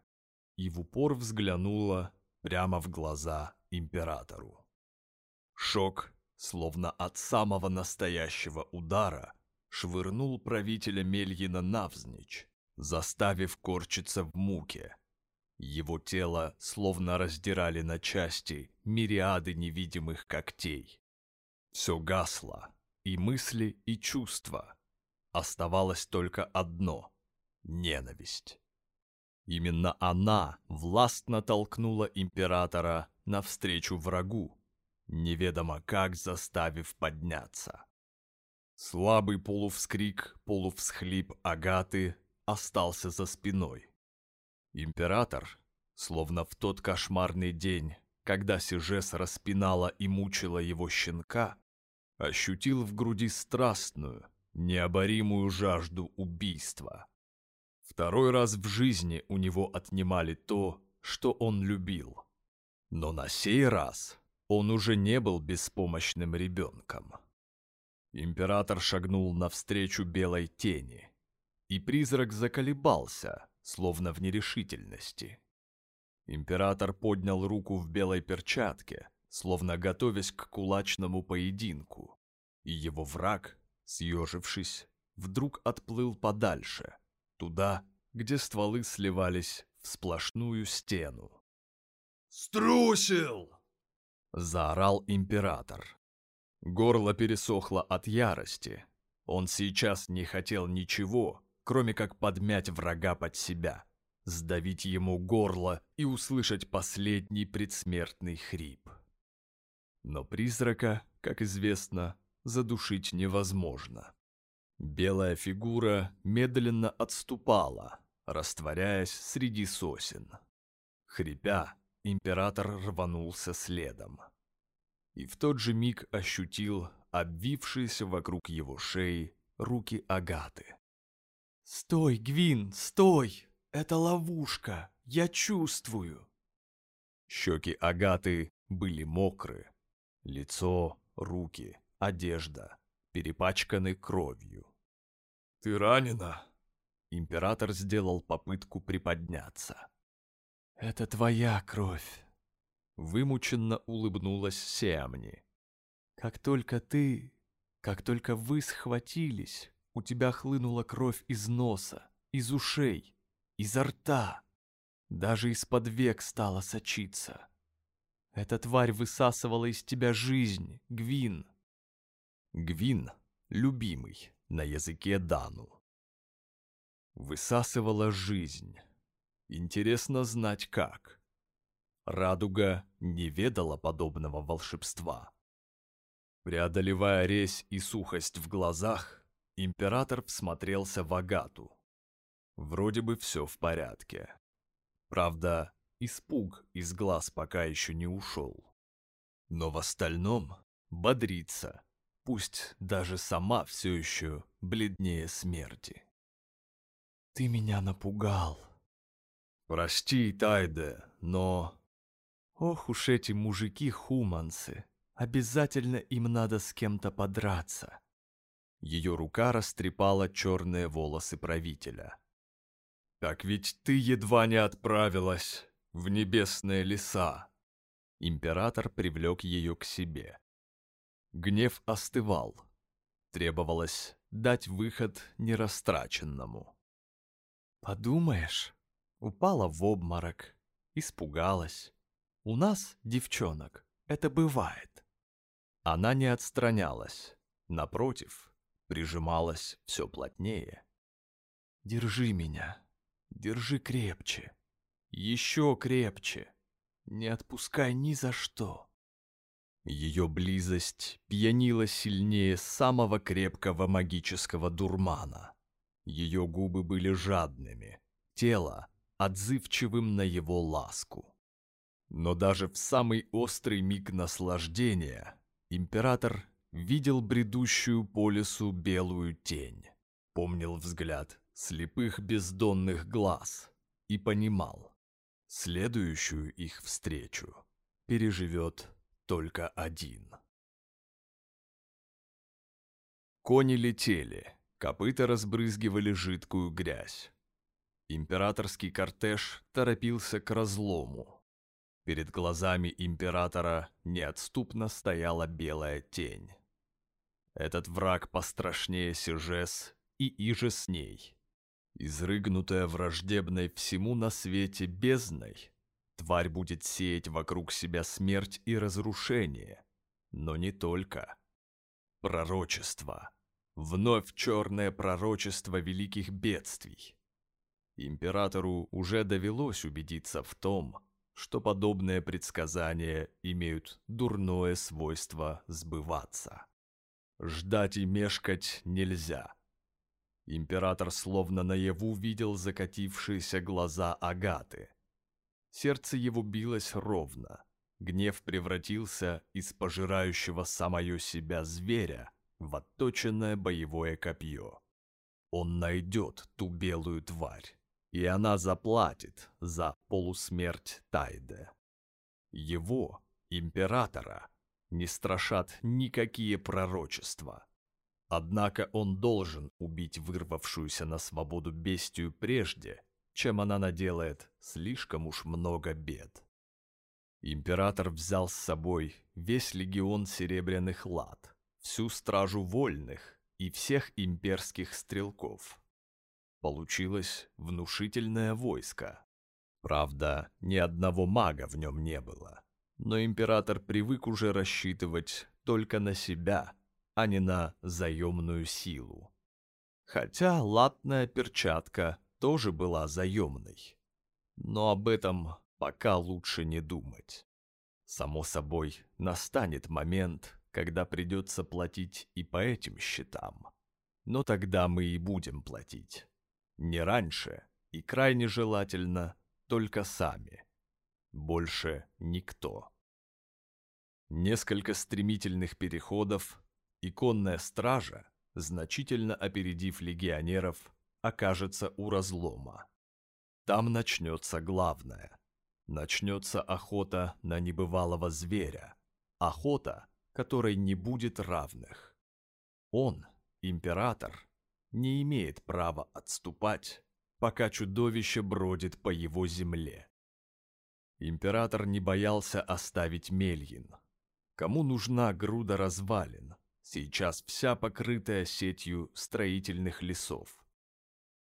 Speaker 1: и в упор взглянула прямо в глаза императору. Шок, словно от самого настоящего удара, швырнул правителя Мельина навзничь, заставив корчиться в муке. Его тело словно раздирали на части мириады невидимых когтей. Все гасло, и мысли, и чувства. Оставалось только одно — ненависть. Именно она властно толкнула императора навстречу врагу, неведомо как заставив подняться. Слабый полувскрик, полувсхлип Агаты остался за спиной. Император, словно в тот кошмарный день, когда Сижес распинала и мучила его щенка, ощутил в груди страстную, необоримую жажду убийства. Второй раз в жизни у него отнимали то, что он любил. Но на сей раз он уже не был беспомощным ребенком. Император шагнул навстречу белой тени, и призрак заколебался, словно в нерешительности. Император поднял руку в белой перчатке, словно готовясь к кулачному поединку, и его враг, съежившись, вдруг отплыл подальше, туда, где стволы сливались в сплошную стену.
Speaker 2: «Струсил!»
Speaker 1: — заорал император. Горло пересохло от ярости. Он сейчас не хотел ничего, кроме как подмять врага под себя, сдавить ему горло и услышать последний предсмертный хрип. Но призрака, как известно, задушить невозможно. Белая фигура медленно отступала, растворяясь среди сосен. Хрипя, император рванулся следом. И в тот же миг ощутил обвившиеся вокруг его шеи руки Агаты. «Стой, Гвин, стой! Это ловушка! Я чувствую!» Щеки Агаты были мокры, Лицо, руки, одежда перепачканы кровью.
Speaker 2: «Ты ранена?»
Speaker 1: Император сделал попытку приподняться.
Speaker 3: «Это твоя кровь», —
Speaker 1: вымученно улыбнулась Сиамни.
Speaker 3: «Как только ты, как только вы схватились, у тебя хлынула кровь из носа, из ушей, изо рта. Даже из-под век стала сочиться. Эта тварь высасывала из тебя жизнь, Гвин».
Speaker 1: Гвин — любимый на языке Дану. Высасывала жизнь. Интересно знать как. Радуга не ведала подобного волшебства. Преодолевая резь и сухость в глазах, император всмотрелся в Агату. Вроде бы все в порядке. Правда, испуг из глаз пока еще не ушел. Но в остальном бодрится, пусть даже сама все еще бледнее смерти.
Speaker 3: «Ты меня напугал»,
Speaker 1: «Прости, Тайде, но...»
Speaker 3: «Ох уж эти мужики-хуманцы! Обязательно им надо с кем-то подраться!»
Speaker 1: Ее рука растрепала черные волосы правителя. «Так ведь ты едва не отправилась в небесные леса!» Император привлек ее к себе. Гнев остывал. Требовалось дать выход нерастраченному.
Speaker 3: «Подумаешь, Упала в обморок, испугалась. У нас, девчонок, это бывает.
Speaker 1: Она не отстранялась, напротив, прижималась все плотнее.
Speaker 3: Держи меня, держи крепче, еще крепче, не отпускай ни за что.
Speaker 1: Ее близость пьянила сильнее самого крепкого магического дурмана. Ее губы были жадными, тело отзывчивым на его ласку. Но даже в самый острый миг наслаждения император видел бредущую по лесу белую тень, помнил взгляд слепых бездонных глаз и понимал, следующую их встречу переживет только один. Кони летели, копыта разбрызгивали жидкую грязь. Императорский кортеж торопился к разлому. Перед глазами императора неотступно стояла белая тень. Этот враг пострашнее Сижес и иже с ней. Изрыгнутая враждебной всему на свете бездной, тварь будет сеять вокруг себя смерть и разрушение. Но не только. Пророчество. Вновь черное пророчество великих бедствий. Императору уже довелось убедиться в том, что подобные предсказания имеют дурное свойство сбываться. Ждать и мешкать нельзя. Император словно наяву видел закатившиеся глаза Агаты. Сердце его билось ровно. Гнев превратился из пожирающего самое себя зверя в отточенное боевое копье. Он найдет ту белую тварь и она заплатит за полусмерть Тайде. Его, императора, не страшат никакие пророчества. Однако он должен убить вырвавшуюся на свободу бестию прежде, чем она наделает слишком уж много бед. Император взял с собой весь легион серебряных лад, всю стражу вольных и всех имперских стрелков. Получилось внушительное войско. Правда, ни одного мага в нем не было. Но император привык уже рассчитывать только на себя, а не на заемную силу. Хотя латная перчатка тоже была заемной. Но об этом пока лучше не думать. Само собой, настанет момент, когда придется платить и по этим счетам. Но тогда мы и будем платить. Не раньше и крайне желательно только сами. Больше никто. Несколько стремительных переходов, и конная стража, значительно опередив легионеров, окажется у разлома. Там начнется главное. Начнется охота на небывалого зверя. Охота, которой не будет равных. Он, император, не имеет права отступать, пока чудовище бродит по его земле. Император не боялся оставить Мельин. Кому нужна груда развалин, сейчас вся покрытая сетью строительных лесов?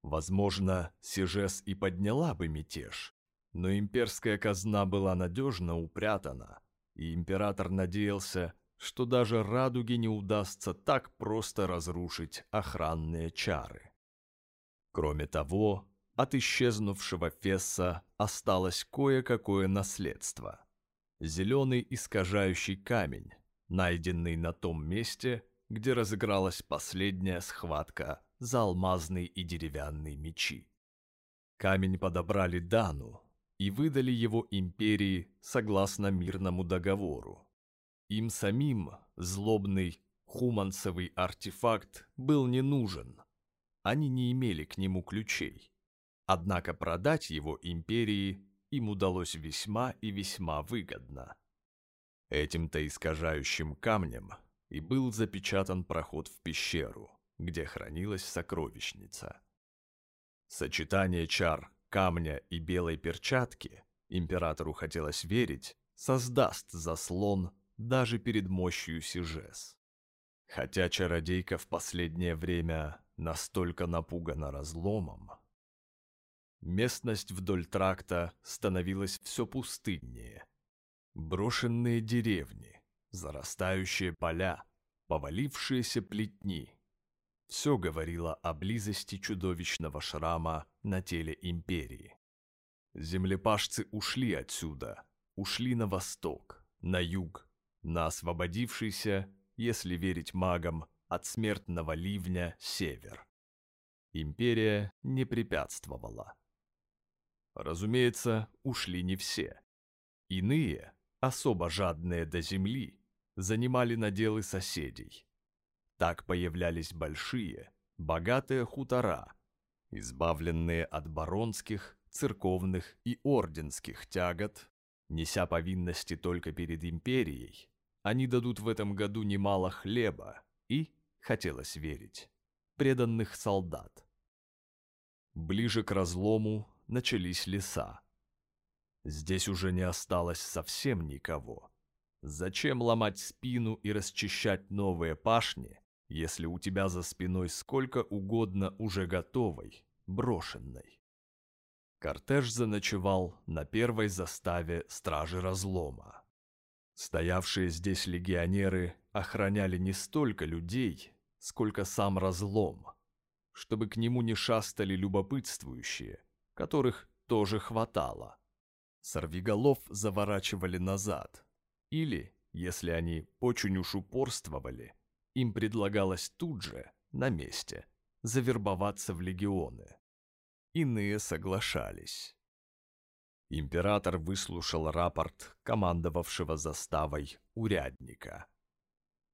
Speaker 1: Возможно, Сижес и подняла бы мятеж, но имперская казна была надежно упрятана, и император надеялся, что даже радуге не удастся так просто разрушить охранные чары. Кроме того, от исчезнувшего Фесса осталось кое-какое наследство. Зеленый искажающий камень, найденный на том месте, где разыгралась последняя схватка за алмазный и деревянный мечи. Камень подобрали Дану и выдали его империи согласно мирному договору. Им самим злобный хуманцевый артефакт был не нужен. Они не имели к нему ключей. Однако продать его империи им удалось весьма и весьма выгодно. Этим-то искажающим камнем и был запечатан проход в пещеру, где хранилась сокровищница. Сочетание чар камня и белой перчатки, императору хотелось верить, создаст заслон даже перед мощью Сижес. Хотя чародейка в последнее время настолько напугана разломом, местность вдоль тракта становилась все пустыннее. Брошенные деревни, зарастающие поля, повалившиеся плетни. Все говорило о близости чудовищного шрама на теле империи. Землепашцы ушли отсюда, ушли на восток, на юг, на освободившийся, если верить магам, от смертного ливня север. Империя не препятствовала. Разумеется, ушли не все. Иные, особо жадные до земли, занимали наделы соседей. Так появлялись большие, богатые хутора, избавленные от баронских, церковных и орденских тягот, неся повинности только перед империей, они дадут в этом году немало хлеба и, хотелось верить, преданных солдат. Ближе к разлому начались леса. Здесь уже не осталось совсем никого. Зачем ломать спину и расчищать новые пашни, если у тебя за спиной сколько угодно уже готовой, брошенной? Кортеж заночевал на первой заставе Стражи Разлома. Стоявшие здесь легионеры охраняли не столько людей, сколько сам разлом, чтобы к нему не шастали любопытствующие, которых тоже хватало. Сорвиголов заворачивали назад, или, если они очень уж упорствовали, им предлагалось тут же, на месте, завербоваться в легионы. Иные соглашались. Император выслушал рапорт командовавшего заставой урядника.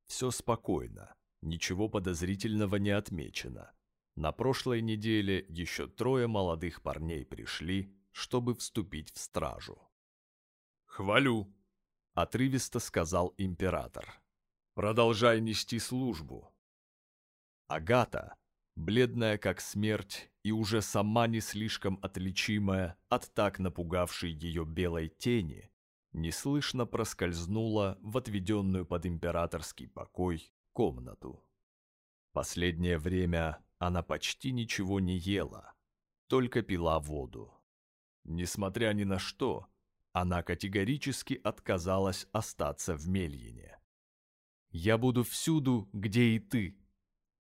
Speaker 1: Все спокойно, ничего подозрительного не отмечено. На прошлой неделе еще трое молодых парней пришли, чтобы вступить в стражу.
Speaker 2: «Хвалю», —
Speaker 1: отрывисто сказал император.
Speaker 2: «Продолжай нести службу».
Speaker 1: Агата, бледная как смерть и уже сама не слишком отличимая от так напугавшей ее белой тени, неслышно проскользнула в отведенную под императорский покой комнату. Последнее время она почти ничего не ела, только пила воду. Несмотря ни на что, она категорически отказалась остаться в Мельине. «Я буду всюду, где и ты»,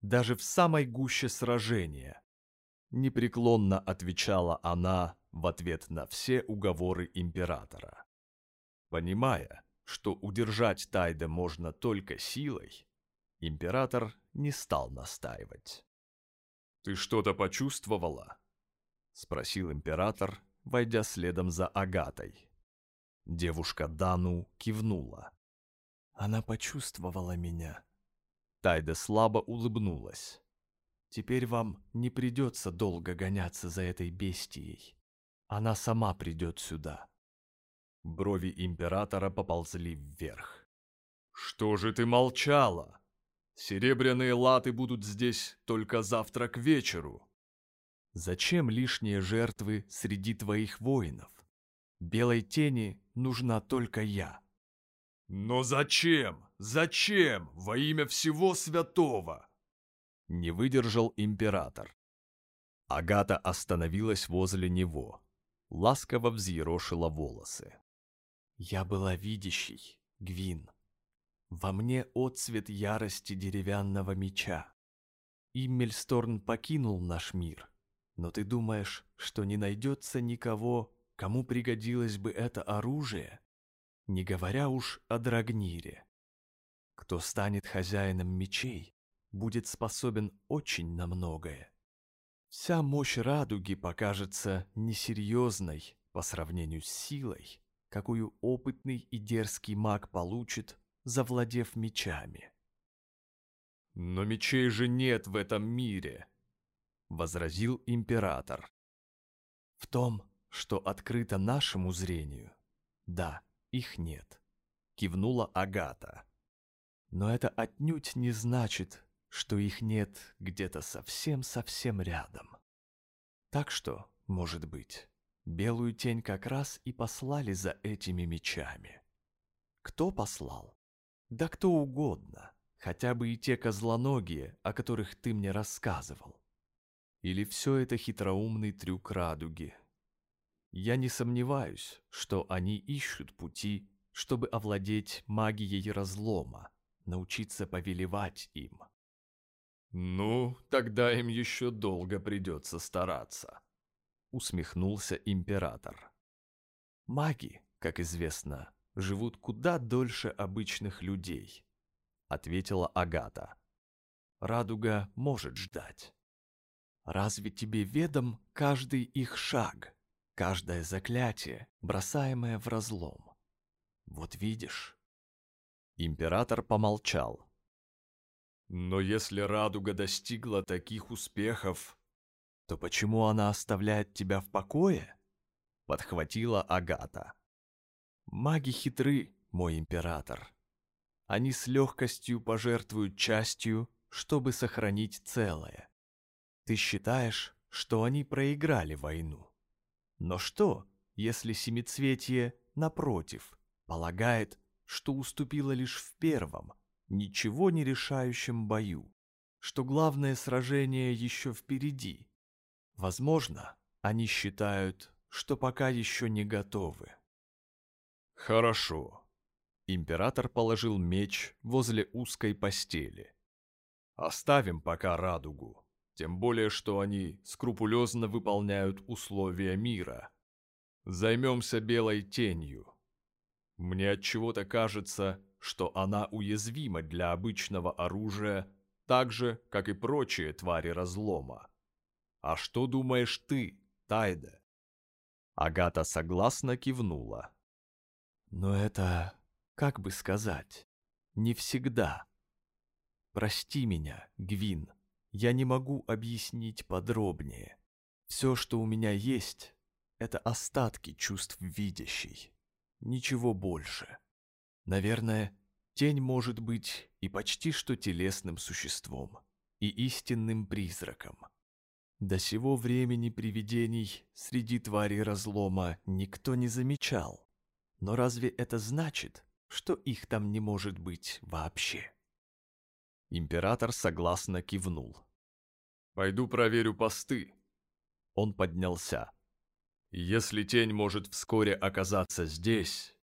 Speaker 1: даже в самой гуще сражения. Непреклонно отвечала она в ответ на все уговоры императора. Понимая, что удержать Тайда можно только силой, император не стал настаивать.
Speaker 2: «Ты что-то почувствовала?»
Speaker 1: — спросил император, войдя следом за Агатой. Девушка Дану кивнула. Она почувствовала меня. Тайда слабо улыбнулась. «Теперь вам не придется долго гоняться за этой бестией. Она сама придет сюда». Брови императора поползли вверх. «Что же ты молчала? Серебряные латы будут здесь только завтра к вечеру».
Speaker 3: «Зачем лишние жертвы среди твоих воинов? Белой тени нужна только я».
Speaker 2: «Но зачем? Зачем? Во имя всего святого?»
Speaker 1: Не выдержал император. Агата остановилась возле него, ласково взъерошила волосы.
Speaker 3: «Я была видящей, Гвин. Во мне отцвет ярости деревянного меча. Иммельсторн покинул наш мир, но ты думаешь, что не найдется никого, кому пригодилось бы это оружие?» Не говоря уж о Драгнире. Кто станет хозяином мечей, будет способен очень на многое. Вся мощь радуги покажется несерьезной по сравнению с силой, какую опытный и дерзкий маг получит, завладев мечами.
Speaker 1: «Но мечей же нет в этом мире», — возразил император.
Speaker 3: «В том, что открыто нашему зрению, да, их нет», — кивнула Агата. «Но это отнюдь не значит, что их нет где-то совсем-совсем рядом. Так что, может быть, белую тень как раз и послали за этими мечами. Кто послал? Да кто угодно, хотя бы и те козлоногие, о которых ты мне рассказывал. Или все это хитроумный трюк радуги, я не сомневаюсь, что они ищут пути, чтобы овладеть магией разлома, научиться повелевать им.
Speaker 1: «Ну, тогда им еще долго придется стараться», — усмехнулся император.
Speaker 3: «Маги, как известно, живут куда дольше обычных людей», — ответила Агата. «Радуга может ждать. Разве тебе ведом каждый их шаг?» Каждое заклятие, бросаемое в разлом. Вот видишь.
Speaker 1: Император помолчал. Но если радуга достигла таких успехов,
Speaker 3: то почему она оставляет тебя в покое? Подхватила Агата. Маги хитры, мой император. Они с легкостью пожертвуют частью, чтобы сохранить целое. Ты считаешь, что они проиграли войну? Но что, если семицветие, напротив, полагает, что уступило лишь в первом, ничего не решающем бою, что главное сражение еще впереди? Возможно, они считают, что пока еще не готовы.
Speaker 1: Хорошо. Император положил меч возле узкой постели. Оставим пока радугу. Тем более, что они скрупулезно выполняют условия мира. Займемся белой тенью. Мне от чего-то кажется, что она уязвима для обычного оружия, так же, как и прочие твари разлома. А что думаешь ты, Тайде? Агата согласно кивнула.
Speaker 3: Но это, как бы сказать, не всегда. Прости меня, Гвин. Я не могу объяснить подробнее. Все, что у меня есть, это остатки чувств видящей. Ничего больше. Наверное, тень может быть и почти что телесным существом, и истинным призраком. До сего времени привидений среди тварей разлома никто не замечал. Но разве это значит, что их там не может быть вообще?
Speaker 1: Император согласно кивнул. «Пойду проверю посты». Он поднялся. «Если тень может вскоре оказаться здесь...»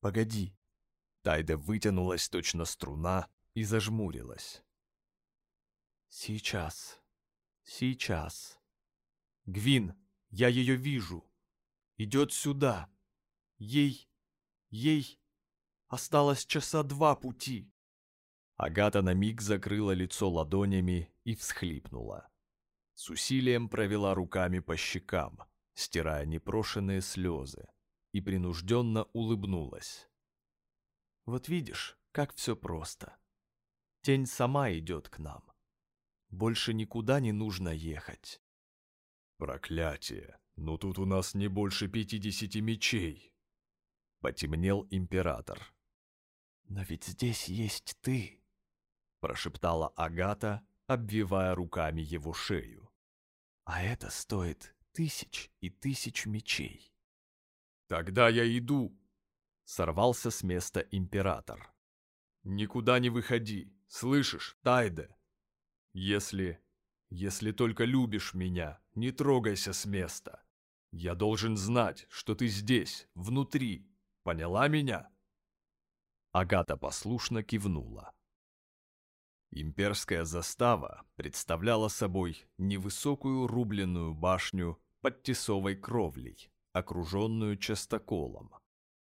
Speaker 3: «Погоди».
Speaker 1: Тайда вытянулась точно струна и зажмурилась.
Speaker 3: «Сейчас. Сейчас. Гвин, я ее вижу. Идет сюда. Ей... ей... Осталось часа два пути.
Speaker 1: Агата на миг закрыла лицо ладонями и всхлипнула. С усилием провела руками по щекам, стирая непрошенные слезы, и принужденно улыбнулась.
Speaker 3: «Вот видишь, как все просто. Тень сама идет к нам. Больше никуда не нужно ехать».
Speaker 2: «Проклятие! Но тут у нас не больше пятидесяти мечей!»
Speaker 1: Потемнел император.
Speaker 3: «Но ведь здесь есть ты», — прошептала Агата, обвивая руками его шею. «А это стоит тысяч и тысяч мечей».
Speaker 1: «Тогда я иду», — сорвался с места император. «Никуда не выходи, слышишь, Тайде? Если... если только любишь меня, не трогайся с места. Я должен знать, что ты здесь, внутри. Поняла меня?» Агата послушно кивнула. Имперская застава представляла собой невысокую рубленную башню под тесовой кровлей, окруженную частоколом.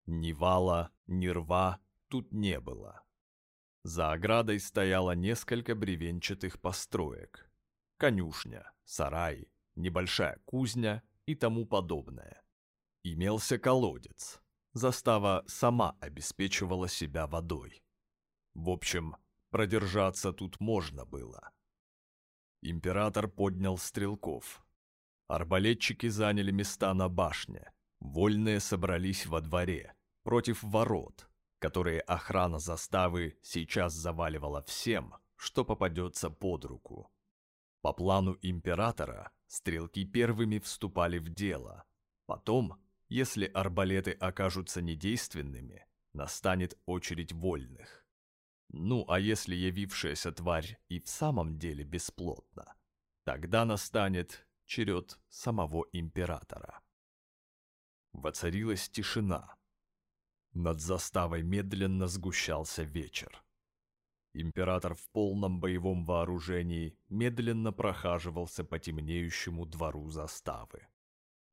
Speaker 1: Ни вала, ни рва тут не было. За оградой стояло несколько бревенчатых построек. Конюшня, сарай, небольшая кузня и тому подобное. Имелся колодец. Застава сама обеспечивала себя водой. В общем, продержаться тут можно было. Император поднял стрелков. Арбалетчики заняли места на башне. Вольные собрались во дворе, против ворот, которые охрана заставы сейчас заваливала всем, что попадется под руку. По плану императора, стрелки первыми вступали в дело. Потом, если арбалеты окажутся недейственными, настанет очередь вольных. Ну, а если явившаяся тварь и в самом деле бесплотна, тогда настанет черед самого императора. Воцарилась тишина. Над заставой медленно сгущался вечер. Император в полном боевом вооружении медленно прохаживался по темнеющему двору заставы.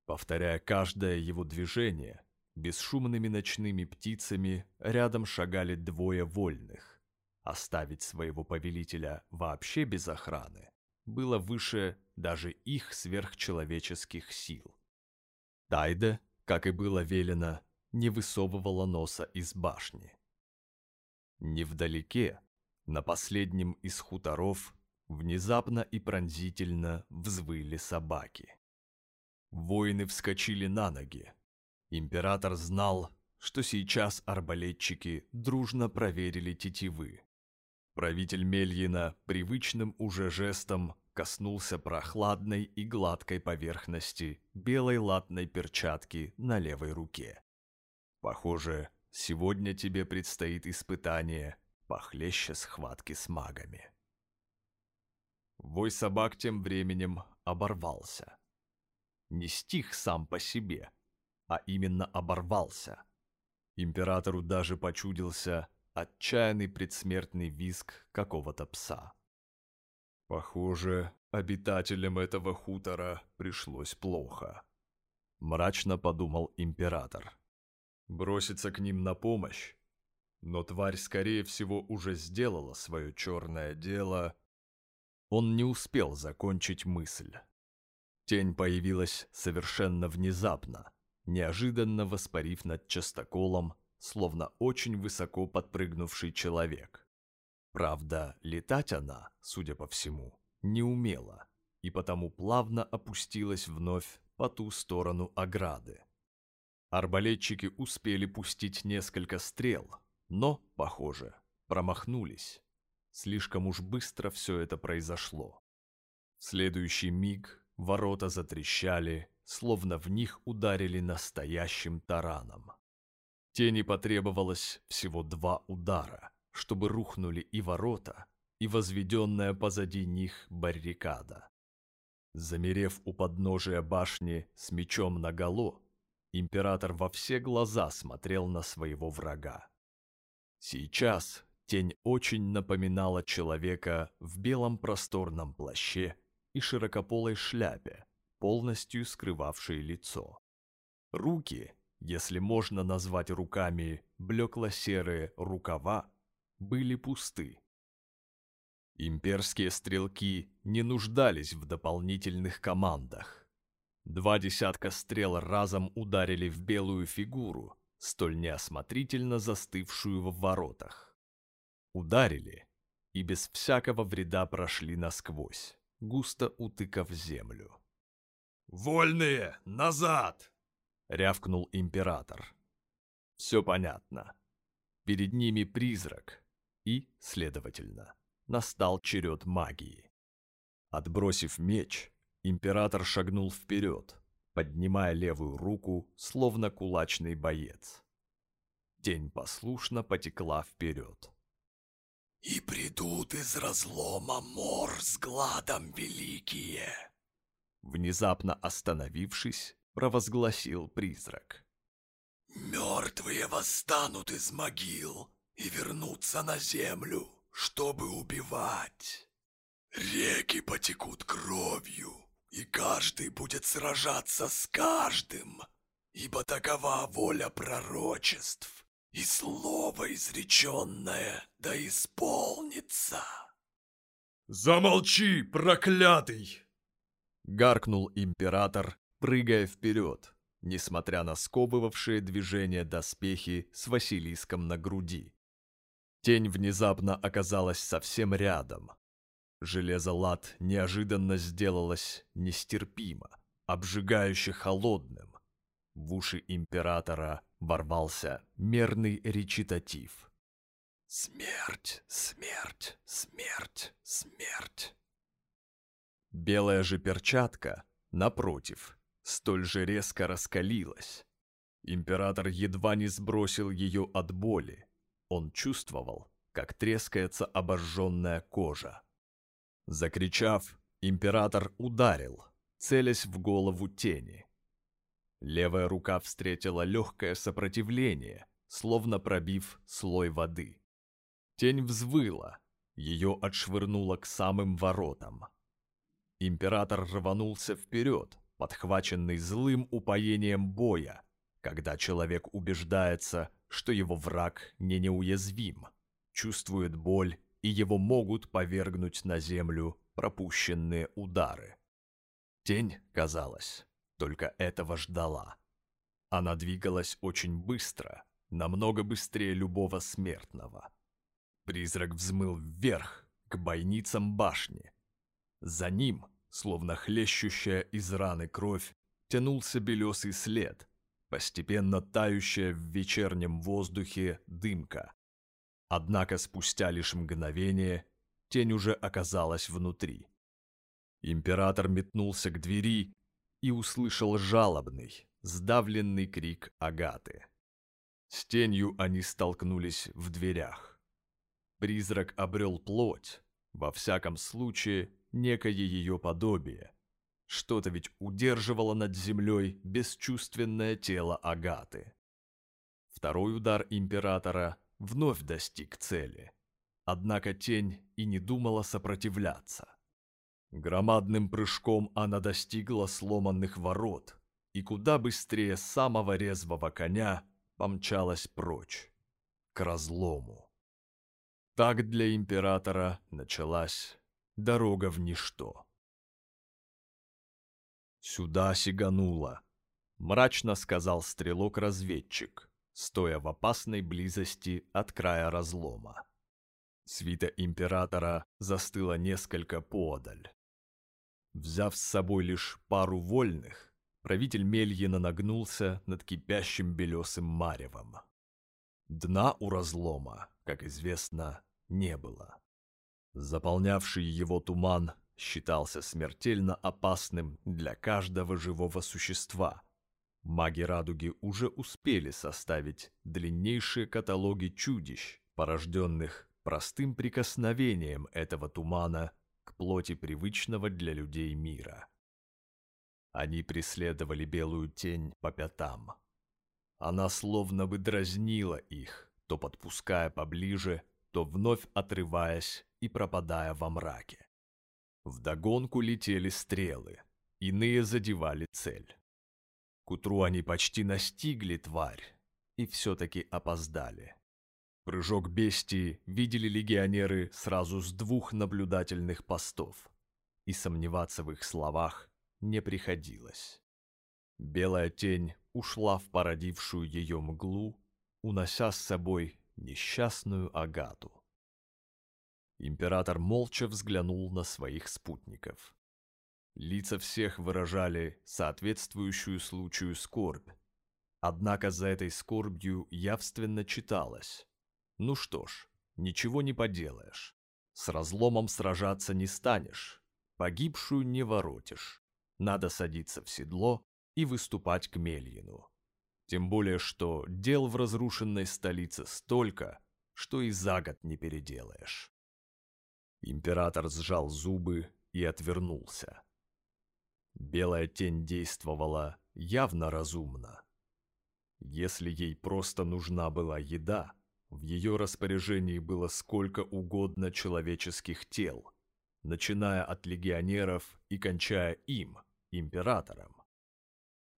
Speaker 1: Повторяя каждое его движение, бесшумными ночными птицами рядом шагали двое вольных. Оставить своего повелителя вообще без охраны было выше даже их сверхчеловеческих сил. Тайде, как и было велено, не высовывала носа из башни. Невдалеке, на последнем из хуторов внезапно и пронзительно взвыли собаки. Воины вскочили на ноги. Император знал, что сейчас арбалетчики дружно проверили тетивы. Правитель Мельина привычным уже жестом коснулся прохладной и гладкой поверхности белой латной перчатки на левой руке. Похоже, сегодня тебе предстоит испытание похлеще схватки с магами. Вой собак тем временем оборвался. Не стих сам по себе, а именно оборвался. Императору даже почудился отчаянный предсмертный визг какого-то пса. Похоже, обитателям этого хутора пришлось плохо. Мрачно подумал император. Броситься к ним на помощь но тварь, скорее всего, уже сделала свое черное дело. Он не успел закончить мысль. Тень появилась совершенно внезапно, неожиданно воспарив над частоколом, словно очень высоко подпрыгнувший человек. Правда, летать она, судя по всему, не умела, и потому плавно опустилась вновь по ту сторону ограды. Арбалетчики успели пустить несколько стрел, но, похоже, промахнулись. Слишком уж быстро все это произошло. В следующий миг ворота затрещали, словно в них ударили настоящим тараном. Тени потребовалось всего два удара, чтобы рухнули и ворота, и возведенная позади них баррикада. Замерев у подножия башни с мечом наголо, император во все глаза смотрел на своего врага. Сейчас тень очень напоминала человека в белом просторном плаще и широкополой шляпе, полностью скрывавшей лицо. Руки, если можно назвать руками блекло-серые рукава, были пусты. Имперские стрелки не нуждались в дополнительных командах. Два десятка стрел разом ударили в белую фигуру, столь неосмотрительно застывшую в воротах. Ударили и без всякого вреда прошли насквозь, густо утыкав землю.
Speaker 2: «Вольные, назад!»
Speaker 1: — рявкнул император. «Все понятно. Перед ними призрак, и, следовательно, настал черед магии. Отбросив меч, император шагнул вперед, поднимая левую руку, словно кулачный боец. Тень послушно потекла вперед.
Speaker 2: «И придут из разлома мор с гладом великие!»
Speaker 1: Внезапно остановившись, провозгласил призрак.
Speaker 2: «Мертвые восстанут из могил и вернутся на землю, чтобы убивать. Реки потекут кровью, и каждый будет сражаться с каждым, ибо такова воля пророчеств, и слово изреченное да исполнится».
Speaker 4: «Замолчи, проклятый!»
Speaker 1: Гаркнул император, прыгая вперед, несмотря на сковывавшие движения доспехи с Василиском на груди. Тень внезапно оказалась совсем рядом. Железо-лад неожиданно сделалось нестерпимо, обжигающе холодным. В уши императора ворвался мерный речитатив.
Speaker 2: «Смерть, смерть, смерть, смерть!»
Speaker 1: Белая же перчатка, напротив, столь же резко раскалилась. Император едва не сбросил ее от боли. Он чувствовал, как трескается обожженная кожа. Закричав, император ударил, целясь в голову тени. Левая рука встретила легкое сопротивление, словно пробив слой воды. Тень взвыла, ее отшвырнуло к самым воротам. Император рванулся вперед, подхваченный злым упоением боя, когда человек убеждается, что его враг не неуязвим, чувствует боль, и его могут повергнуть на землю пропущенные удары. Тень, казалось, только этого ждала. Она двигалась очень быстро, намного быстрее любого смертного. Призрак взмыл вверх, к бойницам башни. За ним, словно хлещущая из раны кровь, тянулся белесый след, постепенно тающая в вечернем воздухе дымка. Однако спустя лишь мгновение тень уже оказалась внутри. Император метнулся к двери и услышал жалобный, сдавленный крик Агаты. С тенью они столкнулись в дверях. Призрак обрел плоть, во всяком случае, некое ее подобие. Что-то ведь удерживало над землей бесчувственное тело Агаты. Второй удар императора вновь достиг цели. Однако тень и не думала сопротивляться. Громадным прыжком она достигла сломанных ворот и куда быстрее самого резвого коня помчалась прочь, к разлому. Так для императора началась дорога в ничто. «Сюда сиганула», — мрачно сказал стрелок-разведчик, стоя в опасной близости от края разлома. Свита императора застыла несколько подаль. Взяв с собой лишь пару вольных, правитель Мельина нагнулся над кипящим белесым маревом. Дна у разлома, как известно, не было. Заполнявший его туман считался смертельно опасным для каждого живого существа. Маги Радуги уже успели составить длиннейшие каталоги чудищ, порожденных простым прикосновением этого тумана к плоти привычного для людей мира. Они преследовали белую тень по пятам. Она словно бы дразнила их, то подпуская поближе, то вновь отрываясь и пропадая во мраке. Вдогонку летели стрелы, иные задевали цель. К утру они почти настигли тварь и все-таки опоздали. Прыжок бестии видели легионеры сразу с двух наблюдательных постов, и сомневаться в их словах не приходилось. Белая тень ушла в породившую ее мглу, унося с собой несчастную Агату. Император молча взглянул на своих спутников. Лица всех выражали соответствующую случаю скорбь. Однако за этой скорбью явственно читалось Ну что ж, ничего не поделаешь. С разломом сражаться не станешь, погибшую не воротишь. Надо садиться в седло и выступать к Мельину. Тем более, что дел в разрушенной столице столько, что и за год не переделаешь. Император сжал зубы и отвернулся. Белая тень действовала явно разумно. Если ей просто нужна была еда, в ее распоряжении было сколько угодно человеческих тел, начиная от легионеров и кончая им, императором.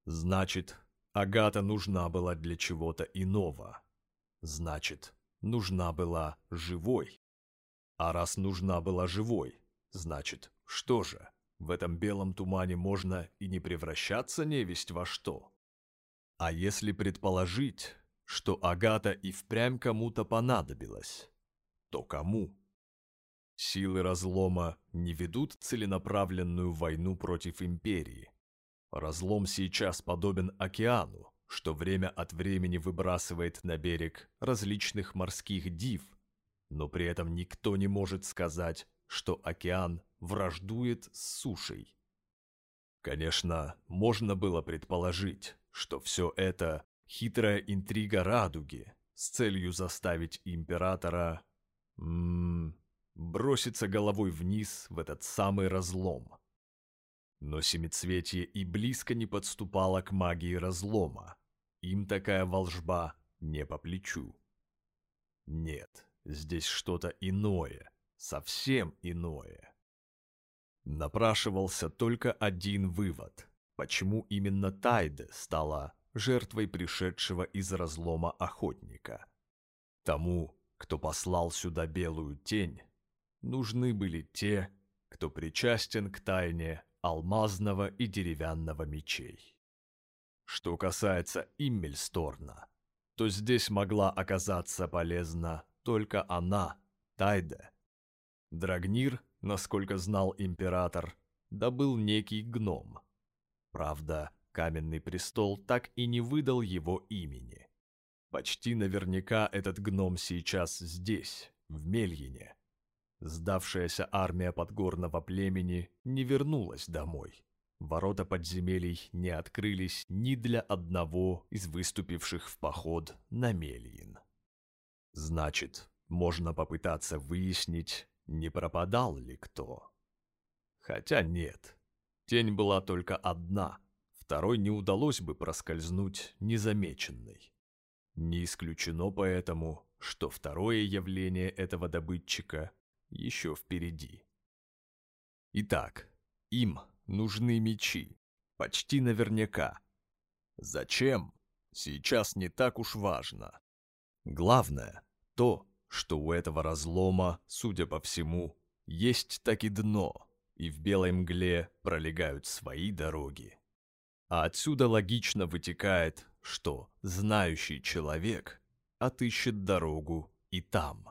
Speaker 1: Значит, Агата нужна была для чего-то иного. Значит, нужна была живой. А раз нужна была живой, значит, что же, в этом белом тумане можно и не превращаться невесть во что? А если предположить, что Агата и впрямь кому-то понадобилась, то кому? Силы разлома не ведут целенаправленную войну против империи. Разлом сейчас подобен океану, что время от времени выбрасывает на берег различных морских див, но при этом никто не может сказать, что океан враждует с сушей. Конечно, можно было предположить, что все это хитрая интрига радуги с целью заставить императора м -м, броситься головой вниз в этот самый разлом. Но семицветие и близко не подступало к магии разлома. Им такая волжба не по плечу. Нет, здесь что-то иное, совсем иное. Напрашивался только один вывод, почему именно Тайде стала жертвой пришедшего из разлома охотника. Тому, кто послал сюда белую тень, нужны были те, кто причастен к тайне алмазного и деревянного мечей. Что касается Иммельсторна, то здесь могла оказаться полезна только она, Тайде. Драгнир насколько знал император, добыл некий гном. Правда, каменный престол так и не выдал его имени. Почти наверняка этот гном сейчас здесь, в Мельине. Сдавшаяся армия подгорного племени не вернулась домой. Ворота подземелий не открылись ни для одного из выступивших в поход на Мельин. Значит, можно попытаться выяснить, не пропадал ли кто. Хотя нет, тень была только одна, второй не удалось бы проскользнуть незамеченной. Не исключено поэтому, что второе явление этого добытчика еще впереди. Итак, им нужны мечи, почти наверняка. Зачем? Сейчас не так уж важно. Главное — то, что у этого разлома, судя по всему, есть таки дно, и в белой мгле пролегают свои дороги. А отсюда логично вытекает, что знающий человек отыщет дорогу и там.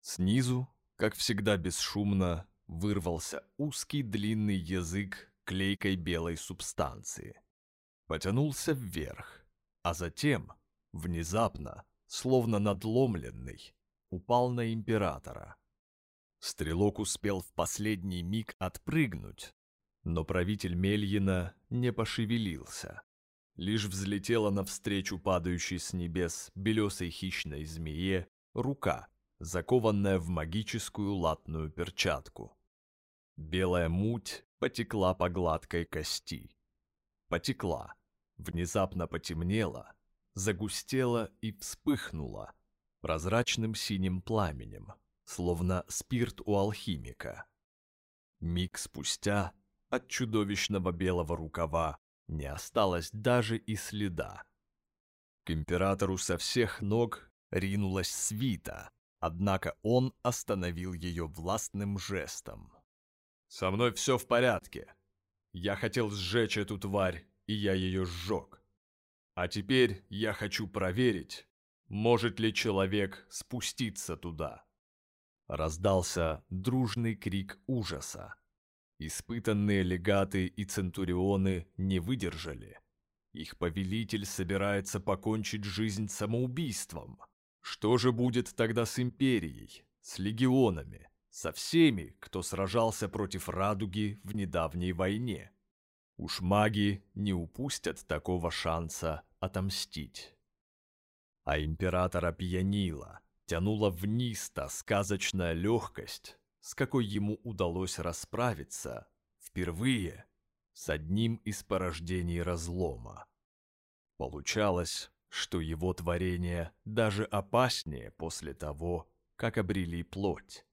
Speaker 1: Снизу, как всегда бесшумно, вырвался узкий длинный язык клейкой белой субстанции. Потянулся вверх, а затем, внезапно, словно надломленный, упал на императора. Стрелок успел в последний миг отпрыгнуть, но правитель Мельина не пошевелился. Лишь взлетела навстречу падающей с небес белесой хищной змее рука, закованная в магическую латную перчатку. Белая муть потекла по гладкой кости. Потекла, внезапно потемнела, загустела и вспыхнула прозрачным синим пламенем, словно спирт у алхимика. Миг спустя от чудовищного белого рукава не осталось даже и следа. К императору со всех ног ринулась свита, однако он остановил ее властным жестом. «Со мной все в порядке. Я хотел сжечь эту тварь, и я ее сжег. А теперь я хочу проверить, может ли человек спуститься туда. Раздался дружный крик ужаса. Испытанные легаты и центурионы не выдержали. Их повелитель собирается покончить жизнь самоубийством. Что же будет тогда с империей, с легионами, со всеми, кто сражался против Радуги в недавней войне? Уж маги не упустят такого шанса отомстить. А императора пьянила, тянула вниз та сказочная легкость, с какой ему удалось расправиться впервые с одним из порождений разлома. Получалось, что его творения даже опаснее после того, как обрели плоть.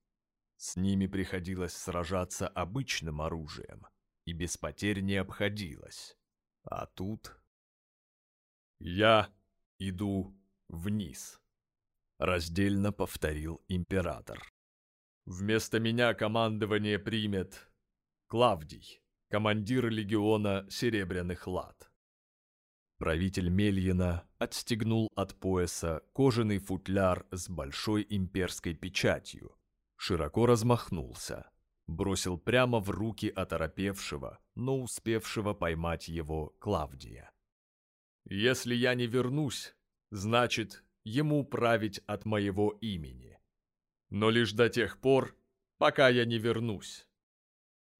Speaker 1: С ними приходилось сражаться обычным оружием, и без потерь не обходилось. А тут... «Я иду вниз», — раздельно повторил император. «Вместо меня командование примет Клавдий, командир легиона Серебряных Лад». Правитель Мельина отстегнул от пояса кожаный футляр с большой имперской печатью, широко размахнулся, бросил прямо в руки оторопевшего, но успевшего поймать его Клавдия. «Если я не вернусь, значит, ему править от моего имени. Но лишь до тех пор, пока я не вернусь».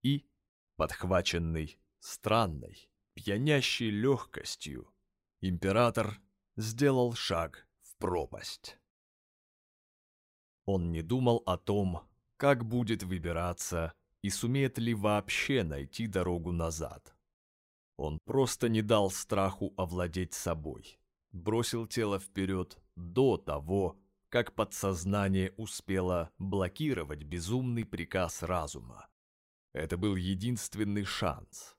Speaker 1: И, подхваченный странной, пьянящей легкостью, император сделал шаг в пропасть. Он не думал о том, как будет выбираться и сумеет ли вообще найти дорогу назад. Он просто не дал страху овладеть собой, бросил тело вперед до того, как подсознание успело блокировать безумный приказ разума. Это был единственный шанс.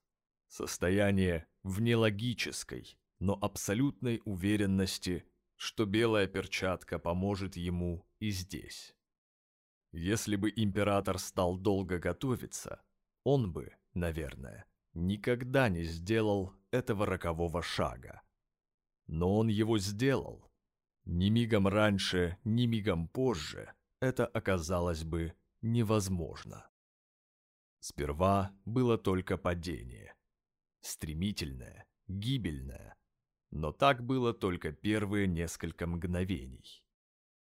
Speaker 1: Состояние вне логической, но абсолютной уверенности, что белая перчатка поможет ему и здесь. Если бы император стал долго готовиться, он бы, наверное, никогда не сделал этого рокового шага. Но он его сделал. Ни мигом раньше, ни мигом позже это оказалось бы невозможно. Сперва было только падение. Стремительное, гибельное. Но так было только первые несколько мгновений.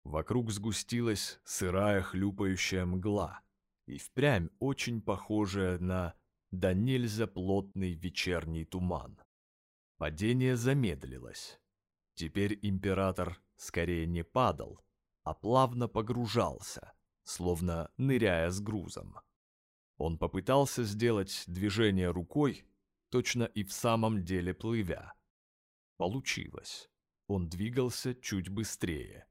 Speaker 1: Вокруг сгустилась сырая хлюпающая мгла, и впрямь очень похожая на да нельзя плотный вечерний туман. Падение замедлилось. Теперь император скорее не падал, а плавно погружался, словно ныряя с грузом. Он попытался сделать движение рукой, точно и в самом деле плывя. Получилось. Он двигался чуть быстрее.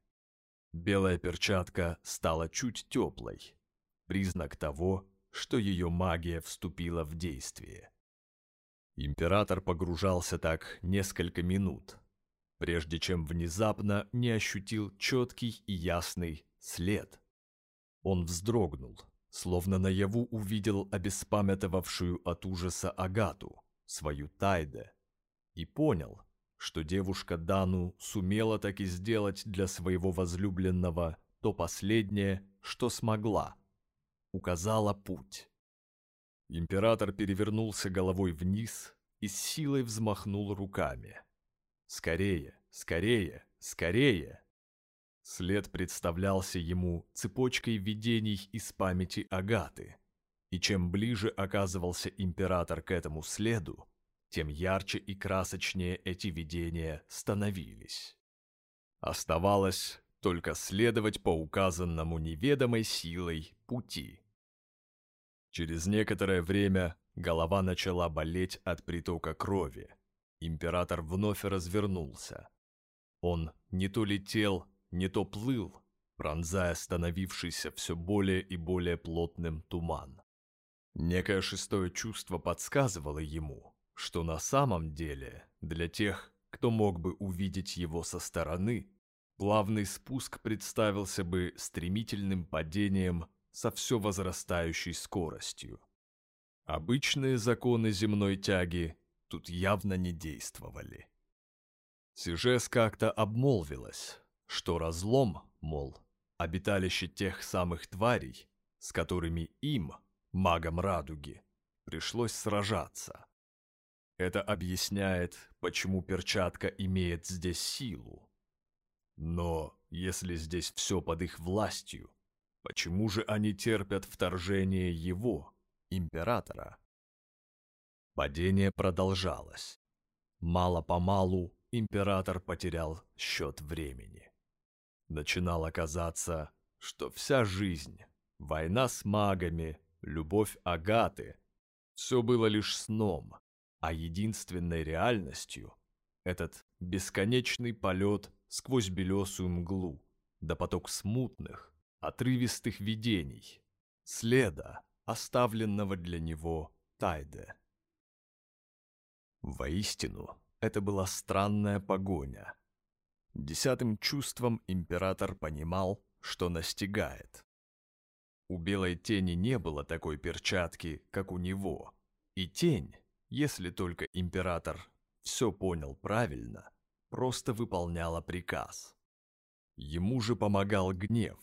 Speaker 1: Белая перчатка стала чуть теплой. Признак того, что ее магия вступила в действие. Император погружался так несколько минут, прежде чем внезапно не ощутил четкий и ясный след. Он вздрогнул, словно наяву увидел обеспамятовавшую от ужаса Агату, свою Тайде, и понял, что девушка Дану сумела так и сделать для своего возлюбленного то последнее, что смогла. Указала путь. Император перевернулся головой вниз и с силой взмахнул руками. «Скорее, скорее, скорее!» След представлялся ему цепочкой видений из памяти Агаты, и чем ближе оказывался император к этому следу, тем ярче и красочнее эти видения становились. Оставалось только следовать по указанному неведомой силой пути. Через некоторое время голова начала болеть от притока крови. Император вновь развернулся. Он не то летел, не то плыл, пронзая становившийся все более и более плотным туман. Некое шестое чувство подсказывало ему, что на самом деле для тех, кто мог бы увидеть его со стороны, плавный спуск представился бы стремительным падением со все возрастающей скоростью. Обычные законы земной тяги тут явно не действовали. Сижес как-то обмолвилась, что разлом, мол, обиталище тех самых тварей, с которыми им, магам радуги, пришлось сражаться. Это объясняет, почему перчатка имеет здесь силу. Но если здесь все под их властью? Почему же они терпят вторжение его, императора? Падение продолжалось. Мало-помалу император потерял счет времени. Начинало казаться, что вся жизнь, война с магами, любовь Агаты — все было лишь сном, а единственной реальностью — этот бесконечный полет сквозь белесую мглу, да поток смутных, отрывистых видений, следа, оставленного для него Тайде. Воистину, это была странная погоня. Десятым чувством император понимал, что настигает. У белой тени не было такой перчатки, как у него, и тень, если только император все понял правильно, просто выполняла приказ. Ему же помогал гнев.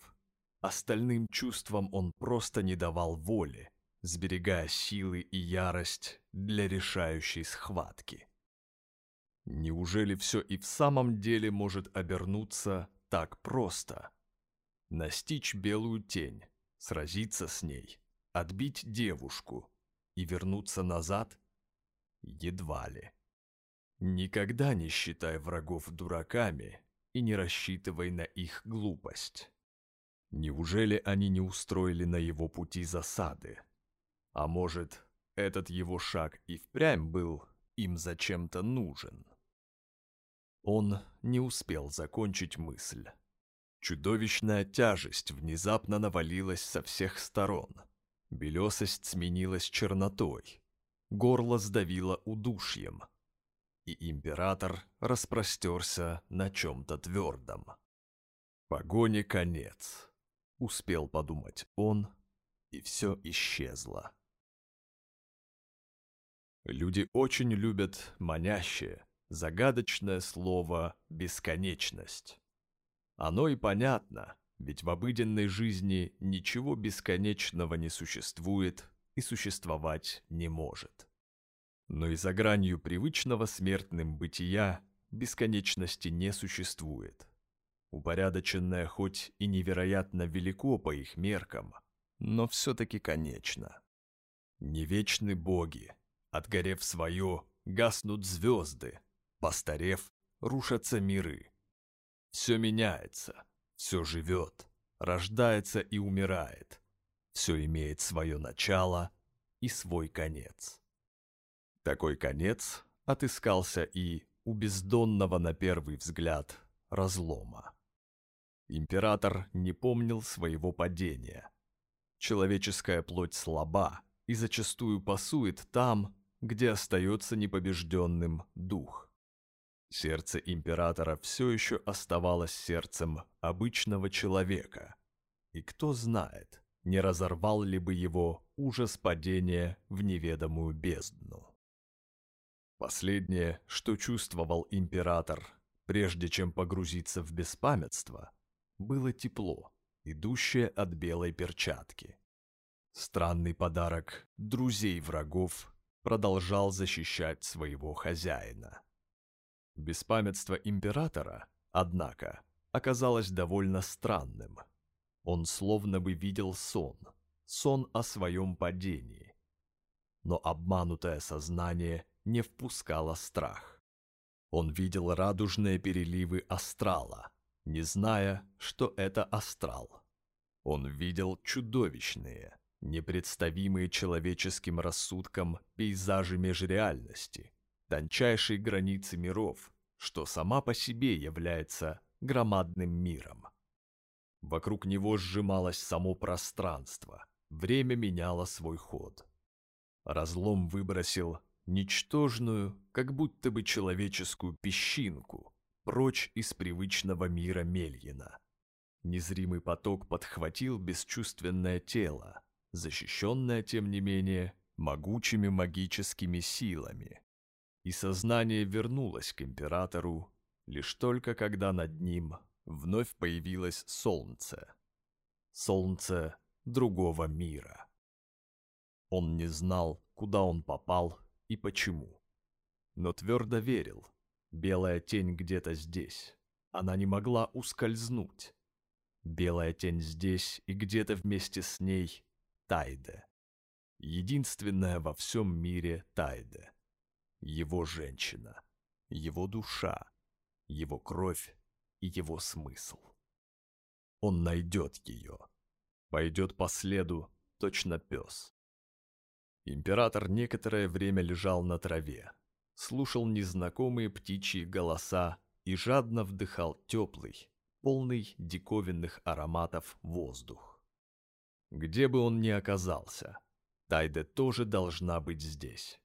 Speaker 1: Остальным чувствам он просто не давал воли, сберегая силы и ярость для решающей схватки. Неужели все и в самом деле может обернуться так просто? Настичь белую тень, сразиться с ней, отбить девушку и вернуться назад? Едва ли. Никогда не считай врагов дураками и не рассчитывай на их глупость. Неужели они не устроили на его пути засады? А может, этот его шаг и впрямь был им зачем-то нужен? Он не успел закончить мысль. Чудовищная тяжесть внезапно навалилась со всех сторон. Белесость сменилась чернотой. Горло сдавило удушьем. И император распростерся на чем-то твердом. Погоне конец. Успел подумать он, и все исчезло. Люди очень любят манящее, загадочное слово «бесконечность». Оно и понятно, ведь в обыденной жизни ничего бесконечного не существует и существовать не может. Но и за гранью привычного смертным бытия бесконечности не существует. Упорядоченное хоть и невероятно велико по их меркам, но все-таки конечно. Не вечны боги, Отгорев свое, гаснут звезды, постарев, рушатся миры. Все меняется, все живет, рождается и умирает. Все имеет свое начало и свой конец. Такой конец отыскался и у бездонного на первый взгляд разлома. Император не помнил своего падения. Человеческая плоть слаба и зачастую пасует там, где остается непобежденным дух. Сердце императора все еще оставалось сердцем обычного человека. И кто знает, не разорвал ли бы его ужас падения в неведомую бездну. Последнее, что чувствовал император, прежде чем погрузиться в беспамятство, было тепло, идущее от белой перчатки. Странный подарок друзей врагов продолжал защищать своего хозяина. Беспамятство императора, однако, оказалось довольно странным. Он словно бы видел сон, сон о своем падении. Но обманутое сознание не впускало страх. Он видел радужные переливы астрала, не зная, что это астрал. Он видел чудовищные, непредставимые человеческим рассудком пейзажи межреальности, тончайшей границы миров, что сама по себе является громадным миром. Вокруг него сжималось само пространство, время меняло свой ход. Разлом выбросил ничтожную, как будто бы человеческую песчинку, прочь из привычного мира Мельина. Незримый поток подхватил бесчувственное тело, защищенная, тем не менее, могучими магическими силами. И сознание вернулось к императору лишь только когда над ним вновь появилось солнце. Солнце другого мира. Он не знал, куда он попал и почему. Но твердо верил, белая тень где-то здесь, Она не могла ускользнуть. Белая тень здесь и где-то вместе с ней Тайде. Единственная во всем мире Тайде. Его женщина, его душа, его кровь и его смысл. Он найдет ее. Пойдет по следу, точно пес. Император некоторое время лежал на траве, слушал незнакомые птичьи голоса и жадно вдыхал теплый, полный диковинных ароматов воздух. Где бы он ни оказался, Тайде тоже должна быть здесь.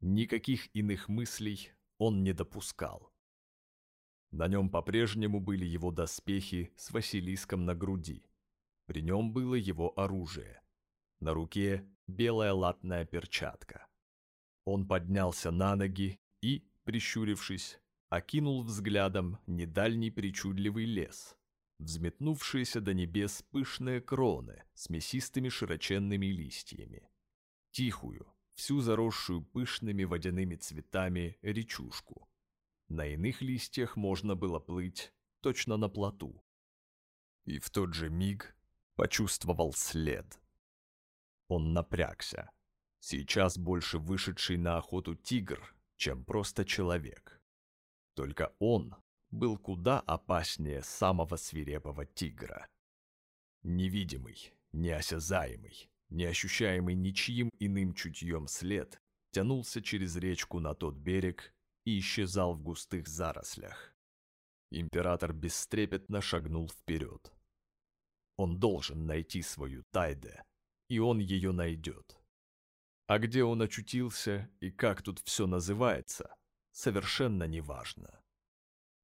Speaker 1: Никаких иных мыслей он не допускал. На нем по-прежнему были его доспехи с Василиском на груди. При нем было его оружие. На руке белая латная перчатка. Он поднялся на ноги и, прищурившись, окинул взглядом недальний причудливый лес, взметнувшиеся до небес пышные кроны с мясистыми широченными листьями, тихую, всю заросшую пышными водяными цветами речушку. На иных листьях можно было плыть точно на плоту. И в тот же миг почувствовал след. Он напрягся. Сейчас больше вышедший на охоту тигр, чем просто человек. Только он был куда опаснее самого свирепого тигра. Невидимый, неосязаемый, неощущаемый ничьим иным чутьем след тянулся через речку на тот берег и исчезал в густых зарослях. Император бестрепетно шагнул вперед. Он должен найти свою Тайде, и он ее найдет. А где он очутился и как тут все называется, совершенно неважно.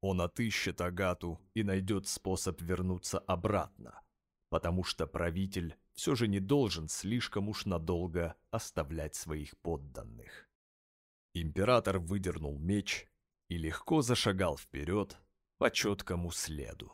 Speaker 1: Он отыщет Агату и найдет способ вернуться обратно, потому что правитель все же не должен слишком уж надолго оставлять своих подданных. Император выдернул меч и легко зашагал вперед по четкому следу.